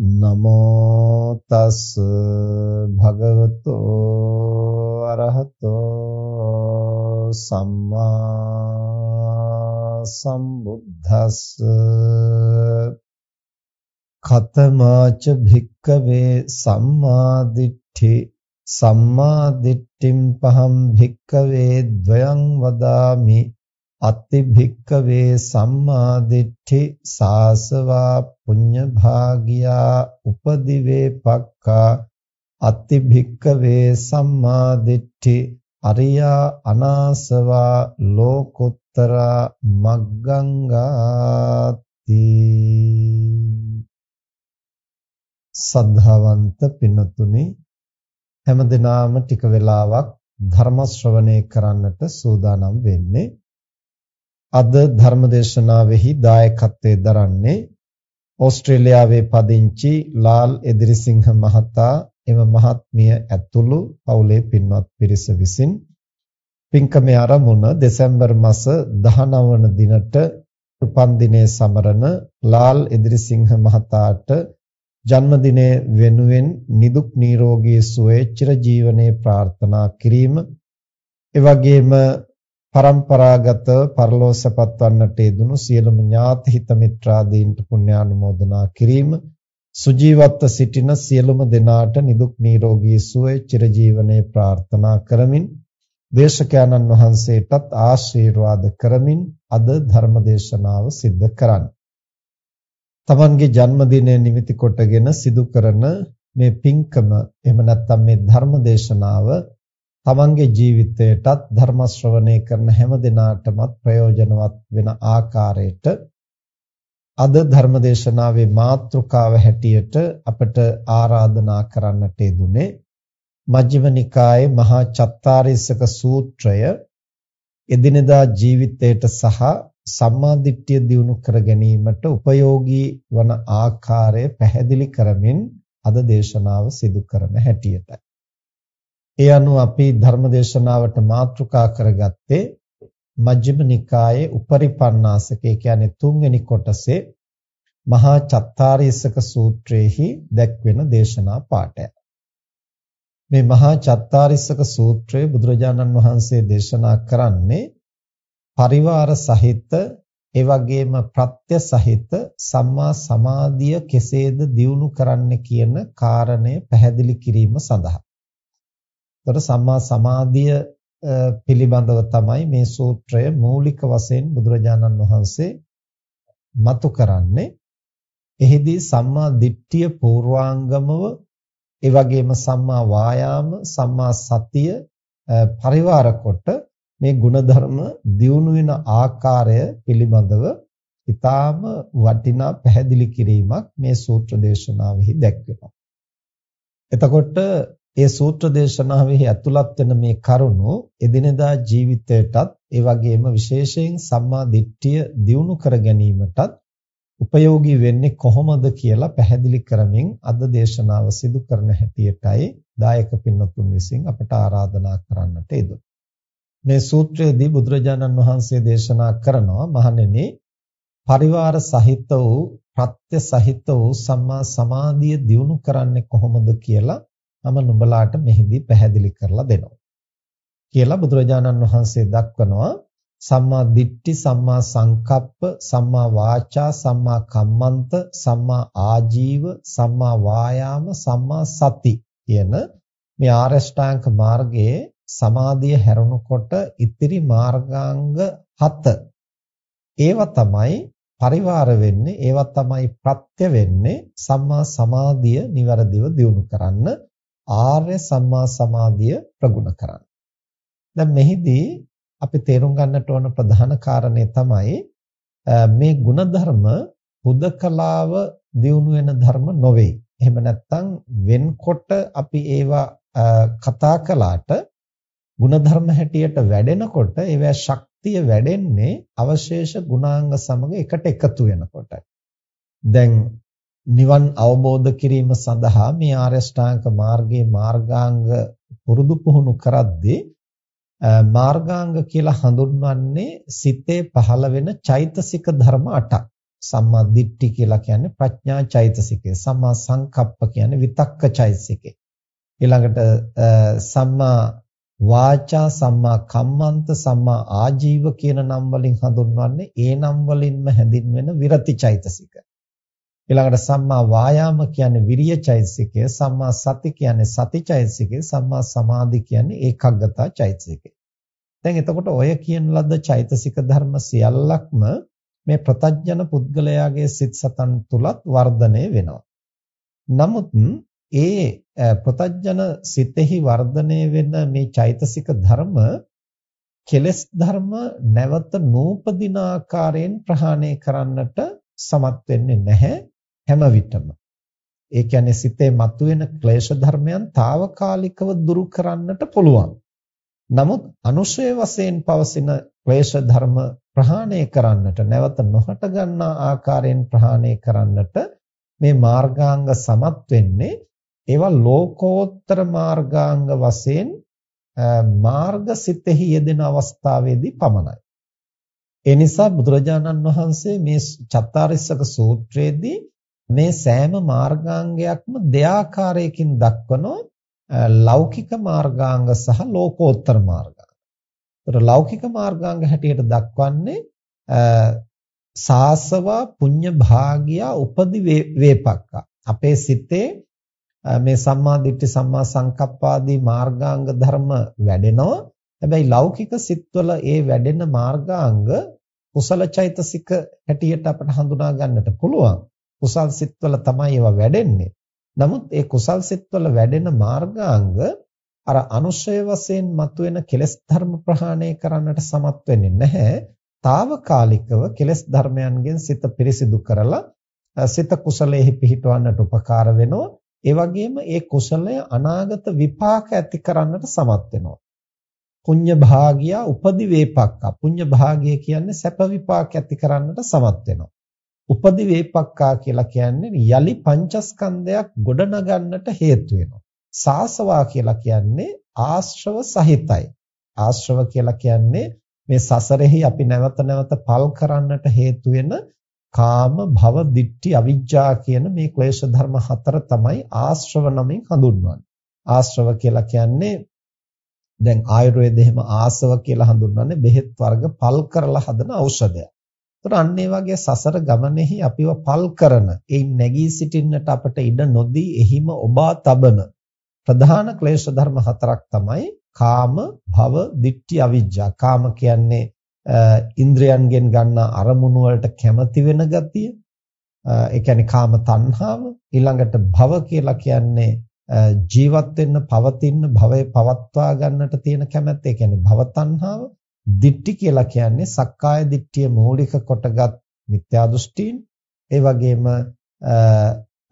නමෝ තස් භගවතෝ අරහතෝ සම්මා සම්බුද්දස්ස. ඛතමාච භික්කවේ සම්මාදිට්ඨි සම්මාදිට්ඨිම් පහම් භික්කවේ ද්වයං වදාමි. අත්ති භික්කවේ සම්මාදිට්ඨි සාසවා පුඤ්ඤ භාගියා උපදිවේ පක්ඛා අත්ති භික්කවේ සම්මාදිට්ඨි අරියා අනාසවා ලෝකුත්තරා මග්ගංගාති සද්ධාවන්ත පින්නතුනි හැමදිනාම ටික වෙලාවක් ධර්ම ශ්‍රවණය කරන්නට සූදානම් වෙන්නේ අද ධර්මදේශනාවෙහි දායකත්වයේ දරන්නේ ඕස්ට්‍රේලියාවේ පදිංචි ලාල් එදිරිසිංහ මහතා එම මහත්මිය ඇතුළු පවුලේ පින්වත් පිරිස විසින් පින්කමේ ආරමුණ දෙසැම්බර් මාස 19 වන දිනට උපන්දිනයේ සමරන ලාල් එදිරිසිංහ මහතාට ජන්මදිනයේ වෙනුවෙන් නිදුක් නිරෝගී සුවය චිරජීවනයේ ප්‍රාර්ථනා කිරීම එවැගේම පරම්පරාගත පරලෝසපත් වන්නට යෙදුණු සියලුම ඥාති හිත මිත්‍රාදීන්ට පුණ්‍යානුමෝදනා කිරීම සුජීවත්ව සිටින සියලුම දෙනාට නිදුක් නිරෝගී සුවය චිරජීවනයේ ප්‍රාර්ථනා කරමින් දේශකයන්න් වහන්සේටත් ආශිර්වාද කරමින් අද ධර්ම දේශනාව සිද්ධ කරන්න. තමන්ගේ ජන්මදිනය නිමිති කොටගෙන සිදු කරන මේ පින්කම එහෙම නැත්නම් මේ ධර්ම දේශනාව තමන්ගේ ජීවිතයටත් ධර්ම ශ්‍රවණය කරන හැම දිනාටමත් ප්‍රයෝජනවත් වෙන ආකාරයට අද ධර්මදේශනාවේ මාතෘකාව හැටියට අපට ආරාධනා කරන්නට යෙදුනේ මජ්ක්‍ධිම නිකායේ මහා චත්තාරීසක සූත්‍රය එදිනෙදා ජීවිතයට සහ සම්මාදිට්ඨිය දියුණු කර ගැනීමට උපයෝගී වන ආකාරය පැහැදිලි කරමින් අද දේශනාව සිදු කරන හැටියටයි. ඒ අනුව අපි ධර්මදේශනාවට මාතෘකා කරගත්තේ මජ්ක්‍ධිම නිකායේ උපරිපන්නාසකේ කියන්නේ තුන්වෙනි කොටසේ මහා චත්තාරීසක සූත්‍රයේහි දැක්වෙන දේශනා පාඩය. මේ මහා චත්තාරීසක සූත්‍රය බුදුරජාණන් වහන්සේ දේශනා කරන්නේ පරිවාර සහිත ඒ වගේම ප්‍රත්‍ය සහිත සම්මා සමාධිය කෙසේද දියුණු කරන්න කියන කාරණය පැහැදිලි කිරීම සඳහා එතකොට සම්මා සමාධිය පිළිබඳව තමයි මේ සූත්‍රය මූලික වශයෙන් බුදුරජාණන් වහන්සේ මතු කරන්නේ. එහිදී සම්මා දිට්ඨිය පූර්වාංගමව ඒ වගේම සම්මා වායාම සම්මා සතිය පරිවාර කොට මේ ಗುಣධර්ම දියුණු වෙන ආකාරය පිළිබඳව ඊටාම වටිනා පැහැදිලි කිරීමක් මේ සූත්‍ර දේශනාවෙහි දැක්වෙනවා. එතකොට ඒ සූත්‍ර දේශනාවෙහි ඇතුළත් වෙන මේ කරුණු එදිනෙදා ජීවිතයටත් ඒ වගේම විශේෂයෙන් සම්මා දිට්ඨිය දියුණු කර ගැනීමටත් උපයෝගී වෙන්නේ කොහොමද කියලා පැහැදිලි කරමින් අද දේශනාව සිදු කරන හැටියටයි දායක පින්වත්තුන් විසින් අපට ආරාධනා කරන්නට යෙදුනේ. මේ සූත්‍රයේදී බුදුරජාණන් වහන්සේ දේශනා කරනවා මහණෙනි පරිවාර සහිත වූ ප්‍රත්‍ය සහිත වූ සම්මා සමාධිය දියුණු කරන්නේ කොහොමද කියලා මම නුඹලාට මෙහිදී පැහැදිලි කරලා දෙනවා. කියලා බුදුරජාණන් වහන්සේ දක්වනවා සම්මා දිට්ඨි සම්මා සංකප්ප සම්මා වාචා සම්මා කම්මන්ත සම්මා ආජීව සම්මා වායාම සම්මා සති කියන මේ ආරෂ්ඨාංග මාර්ගයේ සමාධිය හැරුණකොට ඉතිරි මාර්ගාංග 7 ඒවා තමයි පරිවාර වෙන්නේ ඒවා තමයි ප්‍රත්‍ය වෙන්නේ සම්මා සමාධිය નિවරදිව දියුණු කරන්න ආර්ය සම්මා සමාධිය ප්‍රගුණ කරන්න. දැන් මෙහිදී අපි තේරුම් ගන්නට ඕන ප්‍රධාන කාරණේ තමයි මේ ಗುಣධර්ම හුදකලාව දියුණු වෙන ධර්ම නොවේ. එහෙම නැත්නම් වෙන්කොට අපි ඒවා කතා කළාට ಗುಣධර්ම හැටියට වැඩෙනකොට ඒවැ ශක්තිය වැඩෙන්නේ අවශේෂ ගුණාංග සමග එකට එකතු වෙනකොටයි. දැන් නිවන් අවබෝධ කිරීම සඳහා මේ ආර්ය ශ්‍රාංක මාර්ගයේ මාර්ගාංග පුරුදු පුහුණු කරද්දී මාර්ගාංග කියලා හඳුන්වන්නේ සිතේ පහළ වෙන චෛතසික ධර්ම 8ක්. සම්මා දිට්ඨි කියලා කියන්නේ ප්‍රඥා චෛතසිකය. සම්මා සංකප්ප කියන්නේ විතක්ක චෛතසිකය. ඊළඟට සම්මා වාචා සම්මා කම්මන්ත සම්මා ආජීව කියන නම් වලින් හඳුන්වන්නේ ඒ නම් වලින්ම හැඳින්වෙන විරති චෛතසික. ඊළඟට සම්මා වායාම කියන්නේ විරිය චෛතසිකය, සම්මා සති කියන්නේ සති චෛතසිකය, සම්මා සමාධි කියන්නේ ඒකග්ගතා චෛතසිකය. දැන් එතකොට ඔය කියන ලද චෛතසික ධර්ම සියල්ලක්ම මේ ප්‍රතඥන පුද්ගලයාගේ සිත් සතන් තුලත් වර්ධනය වෙනවා. නමුත් ඒ ප්‍රතඥන සිතෙහි වර්ධනය වෙන මේ චෛතසික ධර්ම කෙලස් ධර්ම නැවත නූපදින ආකාරයෙන් ප්‍රහාණය කරන්නට සමත් වෙන්නේ නැහැ හැම විටම. ඒ කියන්නේ සිතේ මතුවෙන ක්ලේශ ධර්මයන් తాවකාලිකව දුරු කරන්නට පුළුවන්. නමුත් අනුශය වශයෙන් පවසින ක්ලේශ ධර්ම ප්‍රහාණය කරන්නට නැවත නොහට ගන්නා ආකාරයෙන් ප්‍රහාණය කරන්නට මේ මාර්ගාංග සමත් වෙන්නේ ඒවා ලෝකෝත්තර මාර්ගාංග වශයෙන් මාර්ග සිතෙහි යෙදෙන අවස්ථාවේදී පමණයි. ඒ නිසා බුදුරජාණන් වහන්සේ මේ චත්තාරිස්සක සූත්‍රයේදී මේ සෑම මාර්ගාංගයක්ම දෙආකාරයකින් දක්වනවා ලෞකික මාර්ගාංග සහ ලෝකෝත්තර මාර්ගාංග. ඒතර ලෞකික මාර්ගාංග හැටියට දක්වන්නේ සාසවා පුඤ්ඤ භාගියා උපදි වේපක්කා. අපේ සිතේ මේ සම්මා දිට්ඨි සම්මා සංකප්පාදී මාර්ගාංග ධර්ම වැඩෙනවා. හැබැයි ලෞකික සිත්වල ඒ වැඩෙන මාර්ගාංග කුසල චෛතසික හැටියට අපට හඳුනා ගන්නට පුළුවන්. කුසල් සිත්වල තමයි ඒවා වැඩෙන්නේ. නමුත් ඒ කුසල් සිත්වල වැඩෙන මාර්ගාංග අර අනුශය වශයෙන් මතුවෙන කෙලෙස් ධර්ම ප්‍රහාණය කරන්නට සමත් වෙන්නේ නැහැ. తాවකාලිකව කෙලෙස් ධර්මයන්ගෙන් සිත පිරිසිදු කරලා සිත කුසලයේ පිහිටවන්නට උපකාර වෙනවා. ඒ වගේම ඒ කුසලය අනාගත විපාක ඇති කරන්නට සමත් වෙනවා. පුඤ්ඤ භාගියා උපදි වේපක්කා. පුඤ්ඤ භාගය කියන්නේ සැප විපාක ඇති කරන්නට සමත් වෙනවා. උපදි වේපක්කා කියලා කියන්නේ යලි පංචස්කන්ධයක් ගොඩනගන්නට හේතු වෙනවා. සාසවා කියලා කියන්නේ ආශ්‍රව සහිතයි. ආශ්‍රව කියලා කියන්නේ මේ සසරෙහි අපි නැවත නැවත පල් කරන්නට හේතු වෙන කාම භව දිට්ඨි අවිජ්ජා කියන මේ ක්ලේශ ධර්ම හතර තමයි ආශ්‍රව නමින් හඳුන්වන්නේ. ආශ්‍රව කියලා කියන්නේ දැන් ආයුර්වේදයේ එහෙම ආසව කියලා හඳුන්වන්නේ බෙහෙත් වර්ග පල් කරලා හදන ඖෂධයක්. ඒතර අන්න ඒ වගේ සසර ගමනේහි අපිව පල් කරන, ඒ නැගී සිටින්නට අපට ඉඩ නොදී එහිම ඔබා තබන ප්‍රධාන ක්ලේශ ධර්ම හතරක් තමයි කාම, භව, ditthi, අවිජ්ජා. කාම කියන්නේ ඉන්ද්‍රයන්ගෙන් ගන්න අරමුණු වලට කැමති වෙන ගතිය. ඒ කියන්නේ කාම තණ්හාව. ඊළඟට භව කියලා කියන්නේ ජීවත් වෙන්න, පවතින, භවය පවත්වා ගන්නට තියෙන කැමැත්ත. ඒ කියන්නේ භව තණ්හාව. දිට්ටි කියලා කියන්නේ සක්කාය දිට්ඨිය මූලික කොටගත් මිත්‍යා දෘෂ්ටීන් ඒ වගේම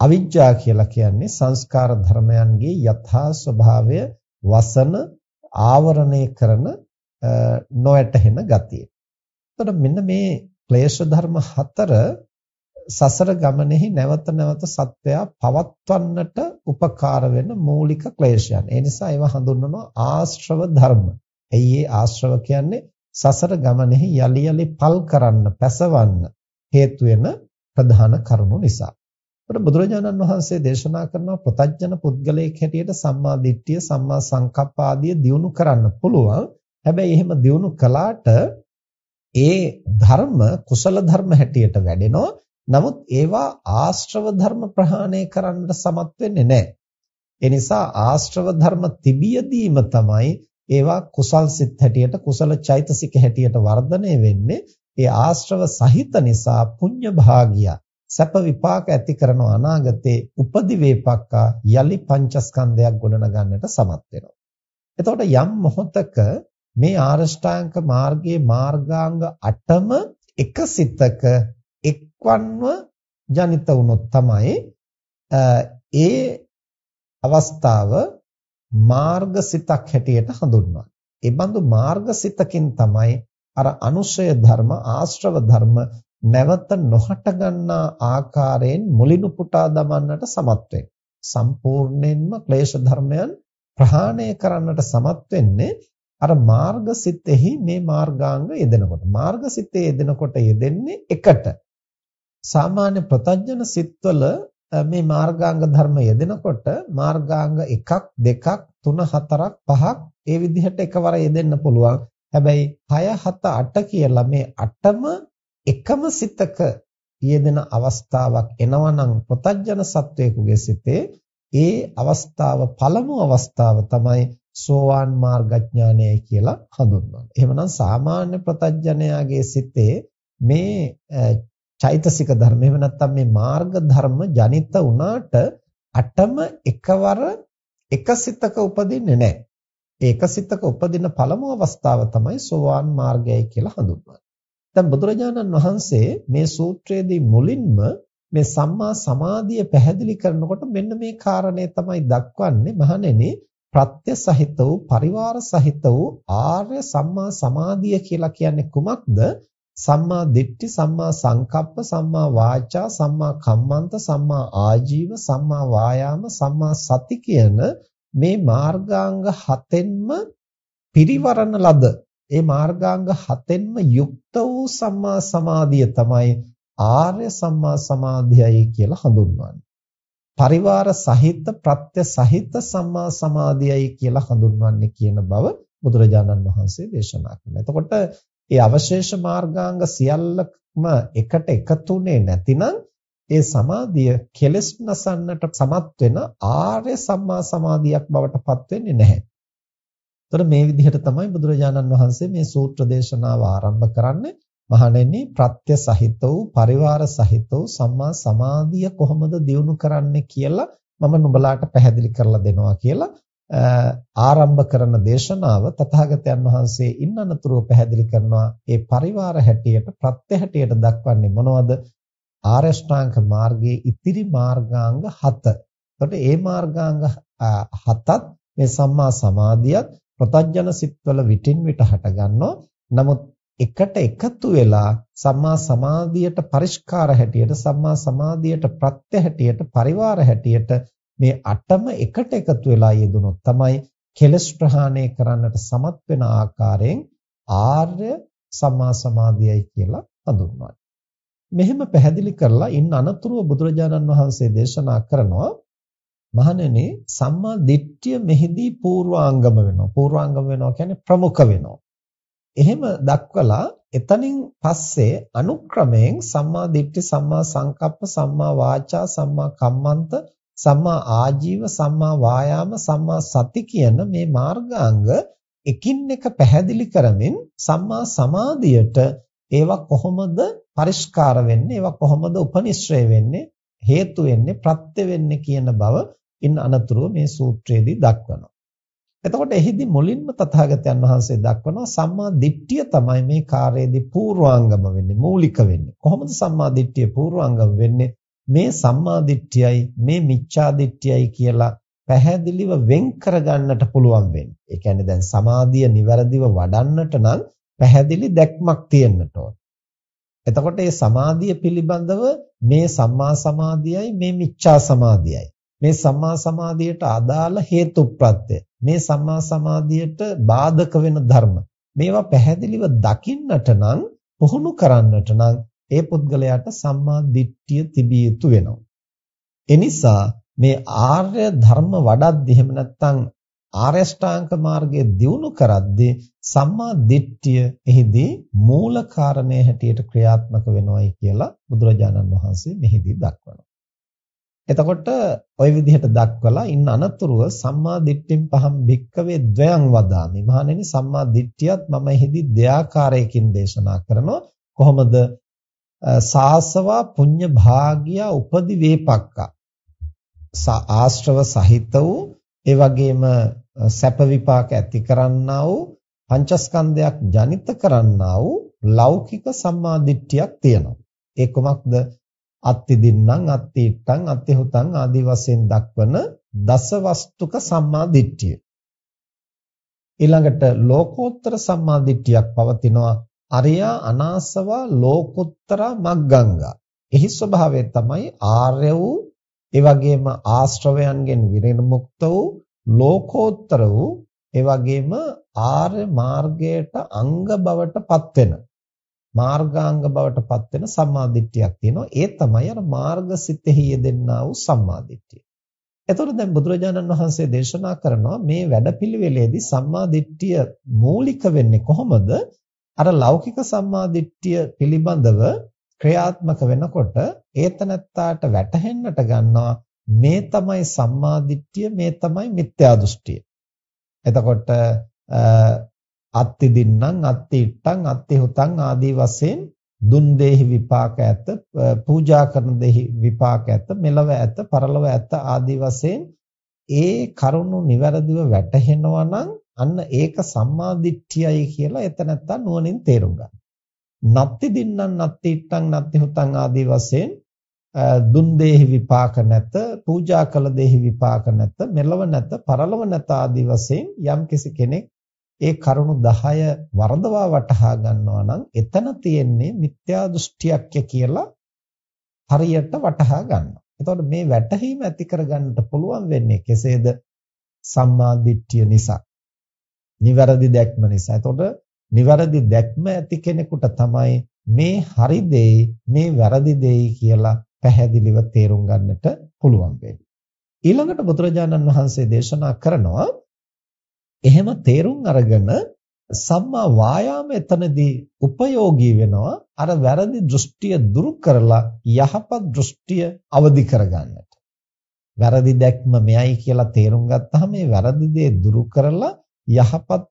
අවිජ්ජා කියලා කියන්නේ සංස්කාර ධර්මයන්ගේ යථා ස්වභාවය වසන ආවරණය කරන නොයැටහෙන ගතිය. එතකොට මෙන්න මේ ක්ලේශ ධර්ම හතර සසර ගමනේහි නැවත නැවත සත්වයා පවත්වන්නට උපකාර වෙන මූලික ක්ලේශයන්. ඒ නිසා ඒවා හඳුන්වනවා ආශ්‍රව ධර්ම. එයි ඒ ආශ්‍රව කියන්නේ සසර ගමනේහි යලි යලි පල් කරන්න, පැසවන්න හේතු වෙන ප්‍රධාන කරුණු නිසා. ඒකට බුදුරජාණන් වහන්සේ දේශනා කරන ප්‍රතඥන පුද්ගලයෙක් හැටියට සම්මා දිට්ඨිය, සම්මා සංකප්ප ආදිය දියුණු කරන්න පුළුවන්. හැබැයි එහෙම දියුණු කළාට ඒ ධර්ම කුසල ධර්ම හැටියට වැඩෙනවා. නමුත් ඒවා ආශ්‍රව ධර්ම ප්‍රහාණය කරන්නට සමත් වෙන්නේ නැහැ. ඒ නිසා ආශ්‍රව ධර්ම තිබියදීම තමයි ඒවා කුසල් සිත් හැටියට කුසල චෛතසික හැටියට වර්ධනය වෙන්නේ. ඒ ආශ්‍රව සහිත නිසා පුඤ්ඤ භාගිය සැප විපාක ඇති කරන අනාගතේ උපදි වේපක්කා යලි පංචස්කන්ධයක් ගොඩනගන්නට සමත් වෙනවා. එතකොට යම් මොහොතක මේ ආරෂ්ඨාංග මාර්ගයේ මාර්ගාංග 8ම එකසිතක එක්වන්ව ජනිත වුණොත් තමයි ඒ අවස්ථාව මාර්ගසිතක් හැටියට හඳුන්වන්නේ. ඒ බඳු මාර්ගසිතකින් තමයි අර අනුශය ධර්ම ආශ්‍රව ධර්ම නැවත නොහට ගන්නා ආකාරයෙන් මුලිනු පුටා දමන්නට සමත් වෙන්නේ. සම්පූර්ණයෙන්ම ක්ලේශ ධර්මයන් ප්‍රහාණය කරන්නට සමත් වෙන්නේ අර මාර්ගසිතෙහි මේ මාර්ගාංග යෙදෙනකොට මාර්ගසිතේ යෙදෙනකොට යෙදෙන්නේ එකට සාමාන්‍ය ප්‍රතඥන සිත්වල මේ මාර්ගාංග ධර්ම යෙදෙනකොට මාර්ගාංග 1ක් 2ක් 3 4ක් 5ක් ඒ විදිහට එකවර යෙදෙන්න පුළුවන් හැබැයි 6 7 8 කියලා මේ 8ම එකම සිතක යෙදෙන අවස්ථාවක් එනවනම් ප්‍රතඥන සත්වයකගේ සිතේ ඒ අවස්ථාව පළමු අවස්ථාව තමයි සෝවාන් මාර්ගඥානයයි කියලා හඳුන්වනවා. එහෙමනම් සාමාන්‍ය ප්‍රතඥයාගේ සිතේ මේ චෛතසික ධර්ම එහෙම නැත්නම් මේ මාර්ග ධර්ම ජනිත වුණාට අටම එකවර එකසිතක උපදින්නේ නැහැ. ඒ එකසිතක උපදින පළමු අවස්ථාව තමයි සෝවාන් මාර්ගයයි කියලා හඳුන්වන්නේ. දැන් බුදුරජාණන් වහන්සේ මේ සූත්‍රයේදී මුලින්ම මේ සම්මා සමාධිය පැහැදිලි කරනකොට මෙන්න මේ කාරණේ තමයි දක්වන්නේ මහණෙනි ප්‍රත්‍ය සහිත වූ පරිවාර සහිත වූ ආර්ය සම්මා සමාධිය කියලා කියන්නේ කුමක්ද? සම්මා දිට්ඨි, සම්මා සංකප්ප, සම්මා වාචා, සම්මා කම්මන්ත, සම්මා ආජීව, සම්මා වායාම, සම්මා සති කියන මේ මාර්ගාංග හතෙන්ම පිරිවරණ ලද ඒ මාර්ගාංග හතෙන්ම යුක්ත වූ සම්මා සමාධිය තමයි ආර්ය සම්මා සමාධියයි කියලා හඳුන්වන්නේ. පරිවාර සහිත ප්‍රත්‍ය සහිත සම්මා සමාධියයි කියලා හඳුන්වන්නේ කියන බව බුදුරජාණන් වහන්සේ දේශනා කරනවා. එතකොට මේ අවශේෂ මාර්ගාංග සියල්ලම එකට එකතුනේ නැතිනම් ඒ සමාධිය කෙලස් නසන්නට සමත් වෙන ආර්ය සම්මා සමාධියක් බවට පත් වෙන්නේ නැහැ. එතකොට මේ විදිහට තමයි බුදුරජාණන් වහන්සේ මේ සූත්‍ර දේශනාව ආරම්භ කරන්නේ. මහණෙනි ප්‍රත්‍ය සහිත වූ පරිවාර සහිත වූ සම්මා සමාධිය කොහොමද දියුණු කරන්නේ කියලා මම නුඹලාට පැහැදිලි කරලා දෙනවා කියලා ආරම්භ කරන දේශනාව තථාගතයන් වහන්සේ ඉන්නනතුරුව පැහැදිලි කරනවා ඒ පරිවාර හැටියට ප්‍රත්‍ය හැටියට දක්වන්නේ මොනවද ආරෂ්ඨාංග මාර්ගයේ ඉතිරි මාර්ගාංග 7. එතකොට මේ මාර්ගාංග 7ත් මේ සම්මා සමාධියත් ප්‍රතඥන සිත්වල විටින් විට හට ගන්නවා. නමුත් එකට එකතු වෙලා සම්මා සමාධියට පරිස්කාර හැටියට සම්මා සමාධියට ප්‍රත්‍ය හැටියට පරිවාර හැටියට මේ අටම එකට එකතු වෙලා යෙදුනොත් තමයි කෙලස් ප්‍රහාණය කරන්නට සමත් වෙන ආකාරයෙන් ආර්ය සම්මා සමාධියයි කියලා හඳුන්වන්නේ. මෙහෙම පැහැදිලි කරලා ඉන්න අනතුරුව බුදුරජාණන් වහන්සේ දේශනා කරනවා මහණෙනි සම්මා දිට්ඨිය මෙහිදී පූර්වාංගම වෙනවා. පූර්වාංගම වෙනවා කියන්නේ ප්‍රමුඛ වෙනවා. එහෙම දක්වලා එතනින් පස්සේ අනුක්‍රමයෙන් සම්මා දිට්ඨි සම්මා සංකප්ප සම්මා වාචා සම්මා කම්මන්ත සම්මා ආජීව සම්මා වායාම සම්මා සති කියන මේ මාර්ගාංග එකින් එක පැහැදිලි කරමින් සම්මා සමාධියට ඒවා කොහොමද පරිස්කාර වෙන්නේ ඒවා කොහොමද උපනිශ්‍රය වෙන්නේ හේතු වෙන්නේ ප්‍රත්‍ය වෙන්නේ කියන බව ඉන් අනතුරුව මේ සූත්‍රයේදී දක්වනවා එතකොට එහිදී මුලින්ම තථාගතයන් වහන්සේ දක්වනවා සම්මා දිට්ඨිය තමයි මේ කාර්යයේදී පූර්වාංගම වෙන්නේ මූලික වෙන්නේ. කොහොමද සම්මා දිට්ඨිය පූර්වාංගම වෙන්නේ? මේ සම්මා දිට්ඨියයි මේ මිච්ඡා දිට්ඨියයි කියලා පැහැදිලිව වෙන් කරගන්නට පුළුවන් වෙන්නේ. ඒ කියන්නේ දැන් සමාධිය નિවරදිව වඩන්නට නම් පැහැදිලි දැක්මක් තියෙන්නට ඕන. එතකොට මේ සමාධිය පිළිබඳව මේ සම්මා සමාධියයි මේ මිච්ඡා සමාධියයි මේ සම්මා සමාධියට අදාළ හේතුප්‍රත්‍ය මේ සම්මා සමාධියට බාධක වෙන ධර්ම මේවා පැහැදිලිව දකින්නට නම් පුහුණු කරන්නට නම් ඒ පුද්ගලයාට සම්මා දිට්ඨිය තිබිය යුතු වෙනවා. එනිසා මේ ආර්ය ධර්ම වඩද්දි එහෙම නැත්නම් ආර්ය ශ්‍රාංක මාර්ගයේ දියුණු කරද්දී සම්මා දිට්ඨිය එහිදී මූල කාරණේ හැටියට ක්‍රියාත්මක වෙනවයි කියලා බුදුරජාණන් වහන්සේ මෙහිදී දක්වනවා. එතකොට ওই විදිහට දක්වලා ඉන්න අනතුරුව සම්මා දිට්ඨින් පහම් භික්කවේ ද්වයං වදාමි. මහණෙනි සම්මා දිට්ඨියත් මම එහිදී දෙආකාරයකින් දේශනා කරනවා. කොහොමද සාසවා පුඤ්ඤ භාග්‍ය උපදි වේපක්කා ආශ්‍රව සහිත වූ ඒ වගේම සැප විපාක ඇති කරන්නා වූ පංචස්කන්ධයක් ජනිත කරන්නා වූ ලෞකික සම්මාදිට්ඨියක් තියෙනවා. ඒ කොමක්ද? අත්ති දින්නම් අත්ති ඉත්තං අත්ති හුතං ආදී වශයෙන් දක්වන දස වස්තුක සම්මාදිට්ඨිය. ඊළඟට ලෝකෝත්තර සම්මාදිට්ඨියක් පවතිනවා අරියා අනාසවා ලෝකුත්තර මග්ගංගා. එහි ස්වභාවය තමයි ආර්ය වූ ඒ වගේම ආශ්‍රවයන්ගෙන් විනිර්මුක්ත වූ ලෝකෝත්තර වූ ඒ වගේම ආර්ය මාර්ගයට අංග බවට පත් වෙන මාර්ගාංග බවට පත් වෙන සම්මාදිට්ඨියක් තියෙනවා ඒ තමයි අර මාර්ගසිතෙහි යෙදෙන්නා වූ සම්මාදිට්ඨිය. එතකොට දැන් බුදුරජාණන් වහන්සේ දේශනා කරනවා මේ වැඩපිළිවෙලේදී සම්මාදිට්ඨිය මූලික වෙන්නේ කොහොමද? අර ලෞකික සම්මාදිට්ඨිය පිළිබඳව ක්‍රියාත්මක වෙනකොට ඒතනත්තාට වැටහෙන්නට ගන්නවා මේ තමයි සම්මාදිට්ඨිය මේ තමයි මිත්‍යා දෘෂ්ටිය. එතකොට අත්ති දින්නම් අත්ති ඉට්ටං අත්ති හුතං ආදී වශයෙන් දුන් දෙහි විපාක ඇත පූජා කරන දෙහි විපාක ඇත මෙලව ඇත පරලව ඇත ආදී වශයෙන් ඒ කරුණු નિවරදිව වැටහෙනවා නම් අන්න ඒක සම්මාදිට්ඨියයි කියලා එතනත්තා නුවණින් තේරුම් ගන්න. නත්ති දින්නම් නත්ති ඉට්ටං නත්ති හුතං ආදී වශයෙන් දුන් දෙහි විපාක නැත පූජා කළ දෙහි විපාක නැත මෙලව නැත පරලව නැත ආදී වශයෙන් යම්කිසි කෙනෙක් ඒ කරුණු 10 වරදවා වටහා ගන්නවා නම් එතන තියෙන්නේ මිත්‍යා දෘෂ්ටියක් කියලා හරියට වටහා ගන්නවා. එතකොට මේ වැටහීම ඇති කරගන්නට පුළුවන් වෙන්නේ කෙසේද? සම්මා දිට්ඨිය නිසා. නිවැරදි දැක්ම නිසා. එතකොට නිවැරදි දැක්ම ඇති කෙනෙකුට තමයි මේ හරි දෙයි මේ වැරදි දෙයි කියලා පැහැදිලිව තේරුම් ගන්නට පුළුවන් වෙන්නේ. ඊළඟට බුදුරජාණන් වහන්සේ දේශනා කරනවා එහෙම තේරුම් අරගෙන සම්මා වායාම එතනදී උපයෝගී වෙනවා අර වැරදි දෘෂ්ටිය දුරු කරලා යහපත් දෘෂ්ටිය අවදි කරගන්නට. වැරදි දැක්ම මෙයයි කියලා තේරුම් ගත්තාම මේ වැරදි දේ දුරු කරලා යහපත්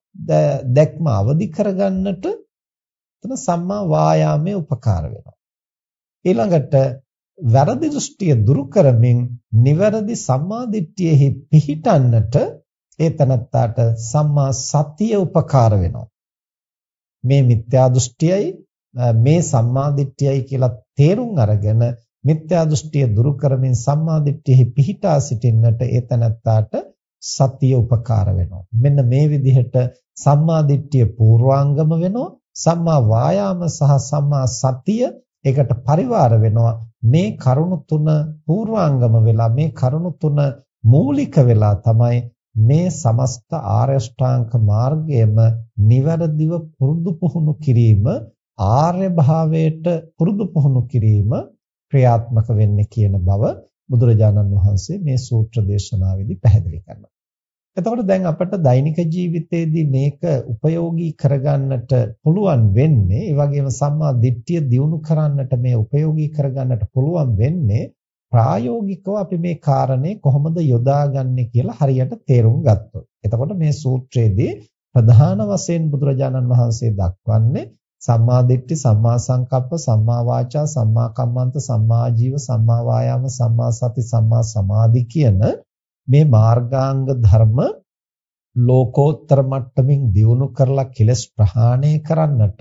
දැක්ම අවදි කරගන්නට එතන සම්මා වායාමයේ උපකාර වෙනවා. ඊළඟට වැරදි දෘෂ්ටිය දුරු කරමින් නිවැරදි සම්මාදිට්ඨියෙහි පිහිටන්නට ඒ තනත්තාට සම්මා සතිය උපකාර වෙනවා. මේ මිත්‍යා දෘෂ්ටියයි මේ සම්මාදිට්ඨියයි කියලා තේරුම් අරගෙන මිත්‍යා දෘෂ්ටිය දුරු කරමින් සම්මාදිට්ඨියෙහි පිහිටා සිටින්නට ඒ තනත්තාට සතිය උපකාර වෙනවා. මෙන්න මේ විදිහට සම්මා දිට්ඨිය පූර්වාංගම වෙනවා. සම්මා වායාම සහ සම්මා සතිය ඒකට පරිවාර වෙනවා. මේ කරුණු තුන පූර්වාංගම වෙලා මේ කරුණු තුන මූලික වෙලා තමයි මේ සමස්ත ආර්ය ශ්‍රාංක මාර්ගයම නිවැරදිව පුරුදු පුහුණු කිරීම ආර්ය භාවයට පුරුදු පුහුණු කිරීම ක්‍රියාත්මක වෙන්නේ කියන බව බුදුරජාණන් වහන්සේ මේ සූත්‍ර දේශනාවේදී පැහැදිලි කරනවා. එතකොට දැන් අපට දෛනික ජීවිතයේදී මේක ප්‍රයෝගී කරගන්නට පුළුවන් වෙන්නේ ඒ වගේම සම්මා දිට්ඨිය දියුණු කරන්නට මේ ප්‍රයෝගී කරගන්නට පුළුවන් වෙන්නේ ප්‍රායෝගිකව අපි මේ කාරණේ කොහොමද යොදාගන්නේ කියලා හරියට තේරුම් ගත්තොත්. එතකොට මේ සූත්‍රයේදී ප්‍රධාන වශයෙන් බුදුරජාණන් වහන්සේ දක්වන්නේ සම්මා දිට්ඨි සම්මා සංකප්ප සම්මා වාචා සම්මා කම්මන්ත සම්මා ජීව සම්මා වායාම සම්මා සති සම්මා සමාධි කියන මේ මාර්ගාංග ධර්ම ලෝකෝත්තර මට්ටමින් දියුණු කරලා කෙලස් ප්‍රහාණය කරන්නට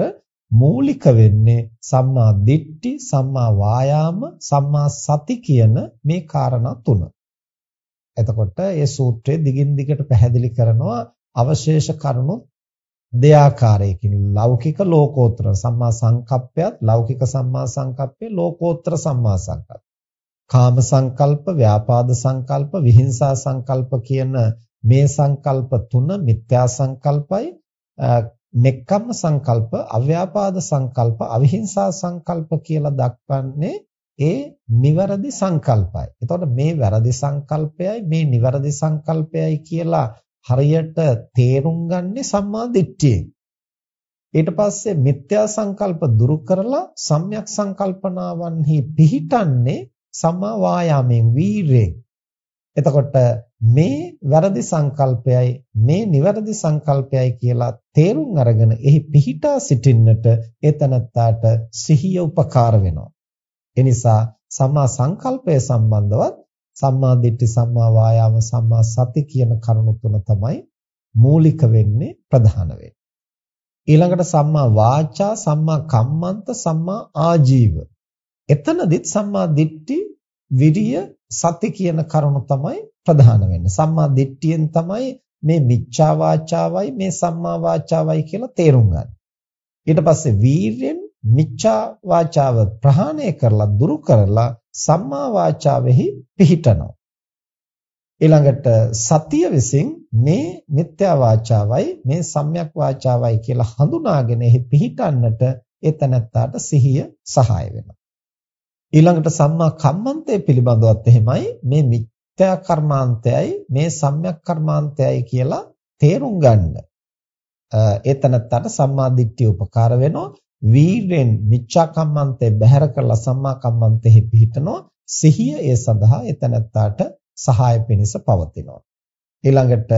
මූලික වෙන්නේ සම්මා දිට්ඨි සම්මා වායාම සම්මා සති කියන මේ காரணා තුන. එතකොට මේ සූත්‍රයේ දිගින් දිගට පැහැදිලි කරනවා අවශේෂ කරුණු දෙආකාරයකින් ලෞකික ලෝකෝත්තර සම්මා සංකප්පයත් ලෞකික සම්මා සංකප්පේ ලෝකෝත්තර සම්මා සංකප්ප. කාම සංකල්ප, ව්‍යාපාද සංකල්ප, විහිංසා සංකල්ප කියන මේ සංකල්ප තුන මිත්‍යා සංකල්පයි නෙක්ඛම්ම සංකල්ප, අව්‍යාපාද සංකල්ප, අවිහිංසා සංකල්ප කියලා දක්වන්නේ ඒ නිවැරදි සංකල්පයි. එතකොට මේ වැරදි සංකල්පයයි මේ නිවැරදි සංකල්පයයි කියලා හරියට තේරුම් ගන්නේ සම්මා දිට්ඨියෙන්. ඊට පස්සේ මිත්‍යා සංකල්ප දුරු කරලා සම්‍යක් සංකල්පනාවන්හි පිහිටන්නේ සම්මා වායාමයෙන් වීරයෙන්. එතකොට මේ වැරදි සංකල්පයයි මේ නිවැරදි සංකල්පයයි කියලා තේරුම් අරගෙන එහි පිහිටා සිටින්නට ඒතනත්තාට සිහිය උපකාර වෙනවා. එනිසා සම්මා සංකල්පය සම්බන්ධවත් සම්මා දිට්ඨි සම්මා වායාම සම්මා සති කියන කරුණු තුන තමයි මූලික වෙන්නේ ප්‍රධාන වෙන්නේ. ඊළඟට සම්මා වාචා සම්මා කම්මන්ත සම්මා ආජීව. එතනදිත් සම්මා දිට්ඨි විරිය සති කියන කරුණු තමයි ප්‍රධාන වෙන්නේ. සම්මා දිට්ඨියෙන් තමයි මේ මිච්ඡා වාචාවයි මේ සම්මා වාචාවයි කියලා තේරුම් ගන්න. ඊට පස්සේ වීරයෙන් මිච්ඡා වාචාව ප්‍රහාණය කරලා දුරු කරලා සම්මා වාචාවෙහි පිහිටනවා. ඊළඟට සතිය විසින් මේ මිත්‍යා වාචාවයි මේ සම්‍යක් වාචාවයි කියලා හඳුනාගෙන එහි පිහිටන්නට එතනත්තාට සිහිය සහාය වෙනවා. ඊළඟට සම්මා කම්මන්තය පිළිබඳවත් එහෙමයි මේ මිත්‍යා කර්මාන්තයයි මේ සම්‍යක් කර්මාන්තයයි කියලා තේරුම් ගන්න. එතනත්තාට සම්මා දිට්ඨිය උපකාර වෙනවා. වීරෙන් මිච්ඡා කම්මන්තේ බැහැර කරලා සම්මා කම්මන්තෙහි පිහිටනවා. සිහිය ඒ සඳහා එතනත්තාට සහාය පිණිස පවතිනවා. ඊළඟට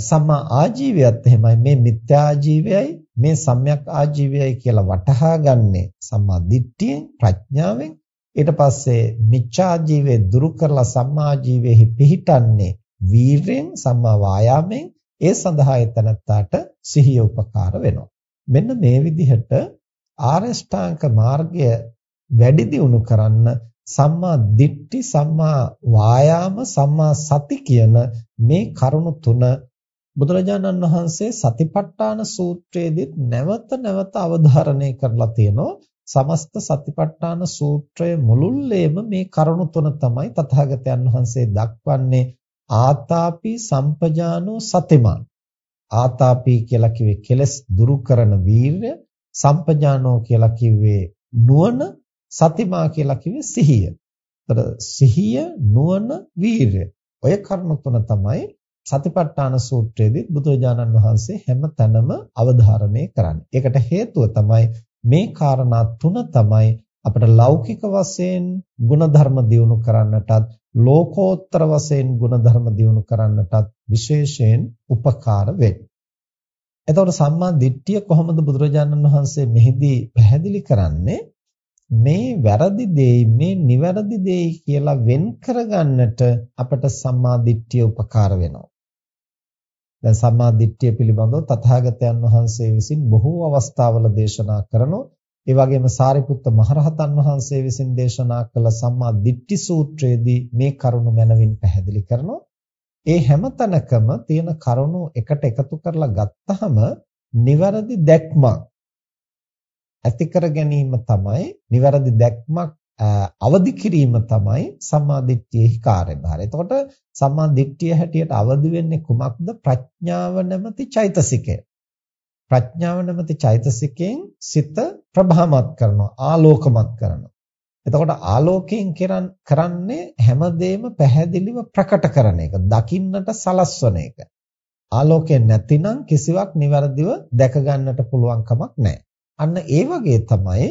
සම්මා ආජීවයත් එහෙමයි. මේ මිත්‍යා ආජීවයයි මේ සම්‍යක් ආජීවයයි කියලා වටහා ගන්නේ සම්මා දිට්ඨියෙන් ප්‍රඥාවෙන්. ඊට පස්සේ මිච්ඡා ආජීවය දුරු කරලා සම්මා ආජීවයෙහි පිහිටන්නේ වීරයෙන් සම්මා වායාමයෙන්. ඒ සඳහා එතනත්තාට සිහිය උපකාර වෙනවා. මෙන්න මේ විදිහට ආරෂ්ඨාංග මාර්ගය වැඩි දියුණු කරන්න සම්මා දිට්ඨි සම්මා වායාම සම්මා සති කියන මේ කරුණු තුන බුදුරජාණන් වහන්සේ සතිපට්ඨාන සූත්‍රයේදීත් නැවත නැවත අවධාරණය කරලා තියෙනවා. සමස්ත සතිපට්ඨාන සූත්‍රය මුළුල්ලේම මේ කරුණු තුන තමයි තථාගතයන් වහන්සේ දක්වන්නේ. ආතාපි සම්පජානෝ සතිමන් ආතාපි කියලා කිව්වේ කෙලස් දුරු කරන වීරය. සම්පජානෝ කියලා කිව්වේ නුවණ, සතිමා කියලා කිව්වේ සිහිය. ඒතර සිහිය, නුවණ, වීරය. ඔය කර්ම තුන තමයි සතිපට්ඨාන සූත්‍රයේදී බුදුරජාණන් වහන්සේ හැම තැනම අවධාරණය කරන්නේ. ඒකට හේතුව තමයි මේ කාරණා තුන තමයි අපට ලෞකික වශයෙන් ಗುಣධර්ම දියුණු කරන්නටත් ලෝකෝත්තර වශයෙන් ಗುಣධර්ම දියුණු කරන්නටත් විශේෂයෙන් උපකාර වෙන්නේ. එතකොට සම්මා දිට්ඨිය කොහොමද බුදුරජාණන් වහන්සේ මෙහිදී පැහැදිලි කරන්නේ මේ වැරදි දෙයි මේ නිවැරදි දෙයි කියලා වෙන් කරගන්නට අපට සම්මා දිට්ඨිය උපකාර වෙනවා. දැන් සම්මා දිට්ඨිය පිළිබඳව තථාගතයන් වහන්සේ විසින් බොහෝ අවස්ථාවල දේශනා කරනවා. ඒ වගේම සාරිපුත්ත මහරහතන් වහන්සේ විසින් දේශනා කළ සම්මා දිට්ඨි සූත්‍රයේදී මේ කරුණ මනවින් පැහැදිලි කරනවා. ඒ හැම තැනකම තියෙන කරුණු එකට එකතු කරලා ගත්තහම නිවැරදි දැක්මක් ඇති කර ගැනීම තමයි නිවැරදි දැක්මක් අවදි කිරීම තමයි සම්මාදිට්ඨියෙහි කාර්යභාරය. එතකොට සම්මාදිට්ඨිය හැටියට අවදි වෙන්නේ කුමක්ද? ප්‍රඥාව නැමැති චෛතසිකය. ප්‍රඥාව නැමැති චෛතසිකයෙන් සිත ප්‍රභාමත් කරනවා, ආලෝකමත් කරනවා. එතකොට ආලෝකයෙන් කරන්නේ හැමදේම පැහැදිලිව ප්‍රකට කරන එක, දකින්නට සලස්වන එක. ආලෝකය නැතිනම් කිසිවක් નિවරදිව දැක ගන්නට පුළුවන් කමක් නැහැ. අන්න ඒ වගේ තමයි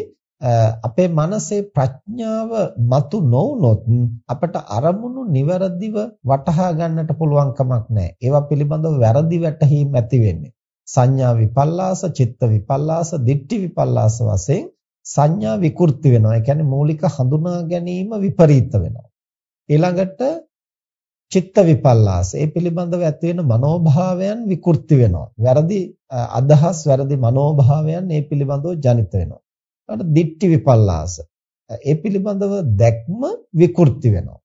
අපේ මනසේ ප්‍රඥාව මතු නොවුනොත් අපට අරමුණු નિවරදිව වටහා ගන්නට පුළුවන් කමක් නැහැ. ඒවා පිළිබඳව වැරදි වැටහීම් ඇති වෙන්නේ. සංඥා විපල්ලාස, චිත්ත විපල්ලාස, දිට්ඨි විපල්ලාස වශයෙන් සංඥා විකෘති වෙනවා. ඒ කියන්නේ මූලික හඳුනා ගැනීම විපරීත වෙනවා. ඊළඟට චිත්ත විපල්ලාස. ඒ පිළිබඳව ඇති වෙන මනෝභාවයන් විකෘති වෙනවා. වැරදි අදහස්, වැරදි මනෝභාවයන් ඒ පිළිබඳව ජනිත වෙනවා. ඊට දිට්ඨි විපල්ලාස. ඒ පිළිබඳව දැක්ම විකෘති වෙනවා.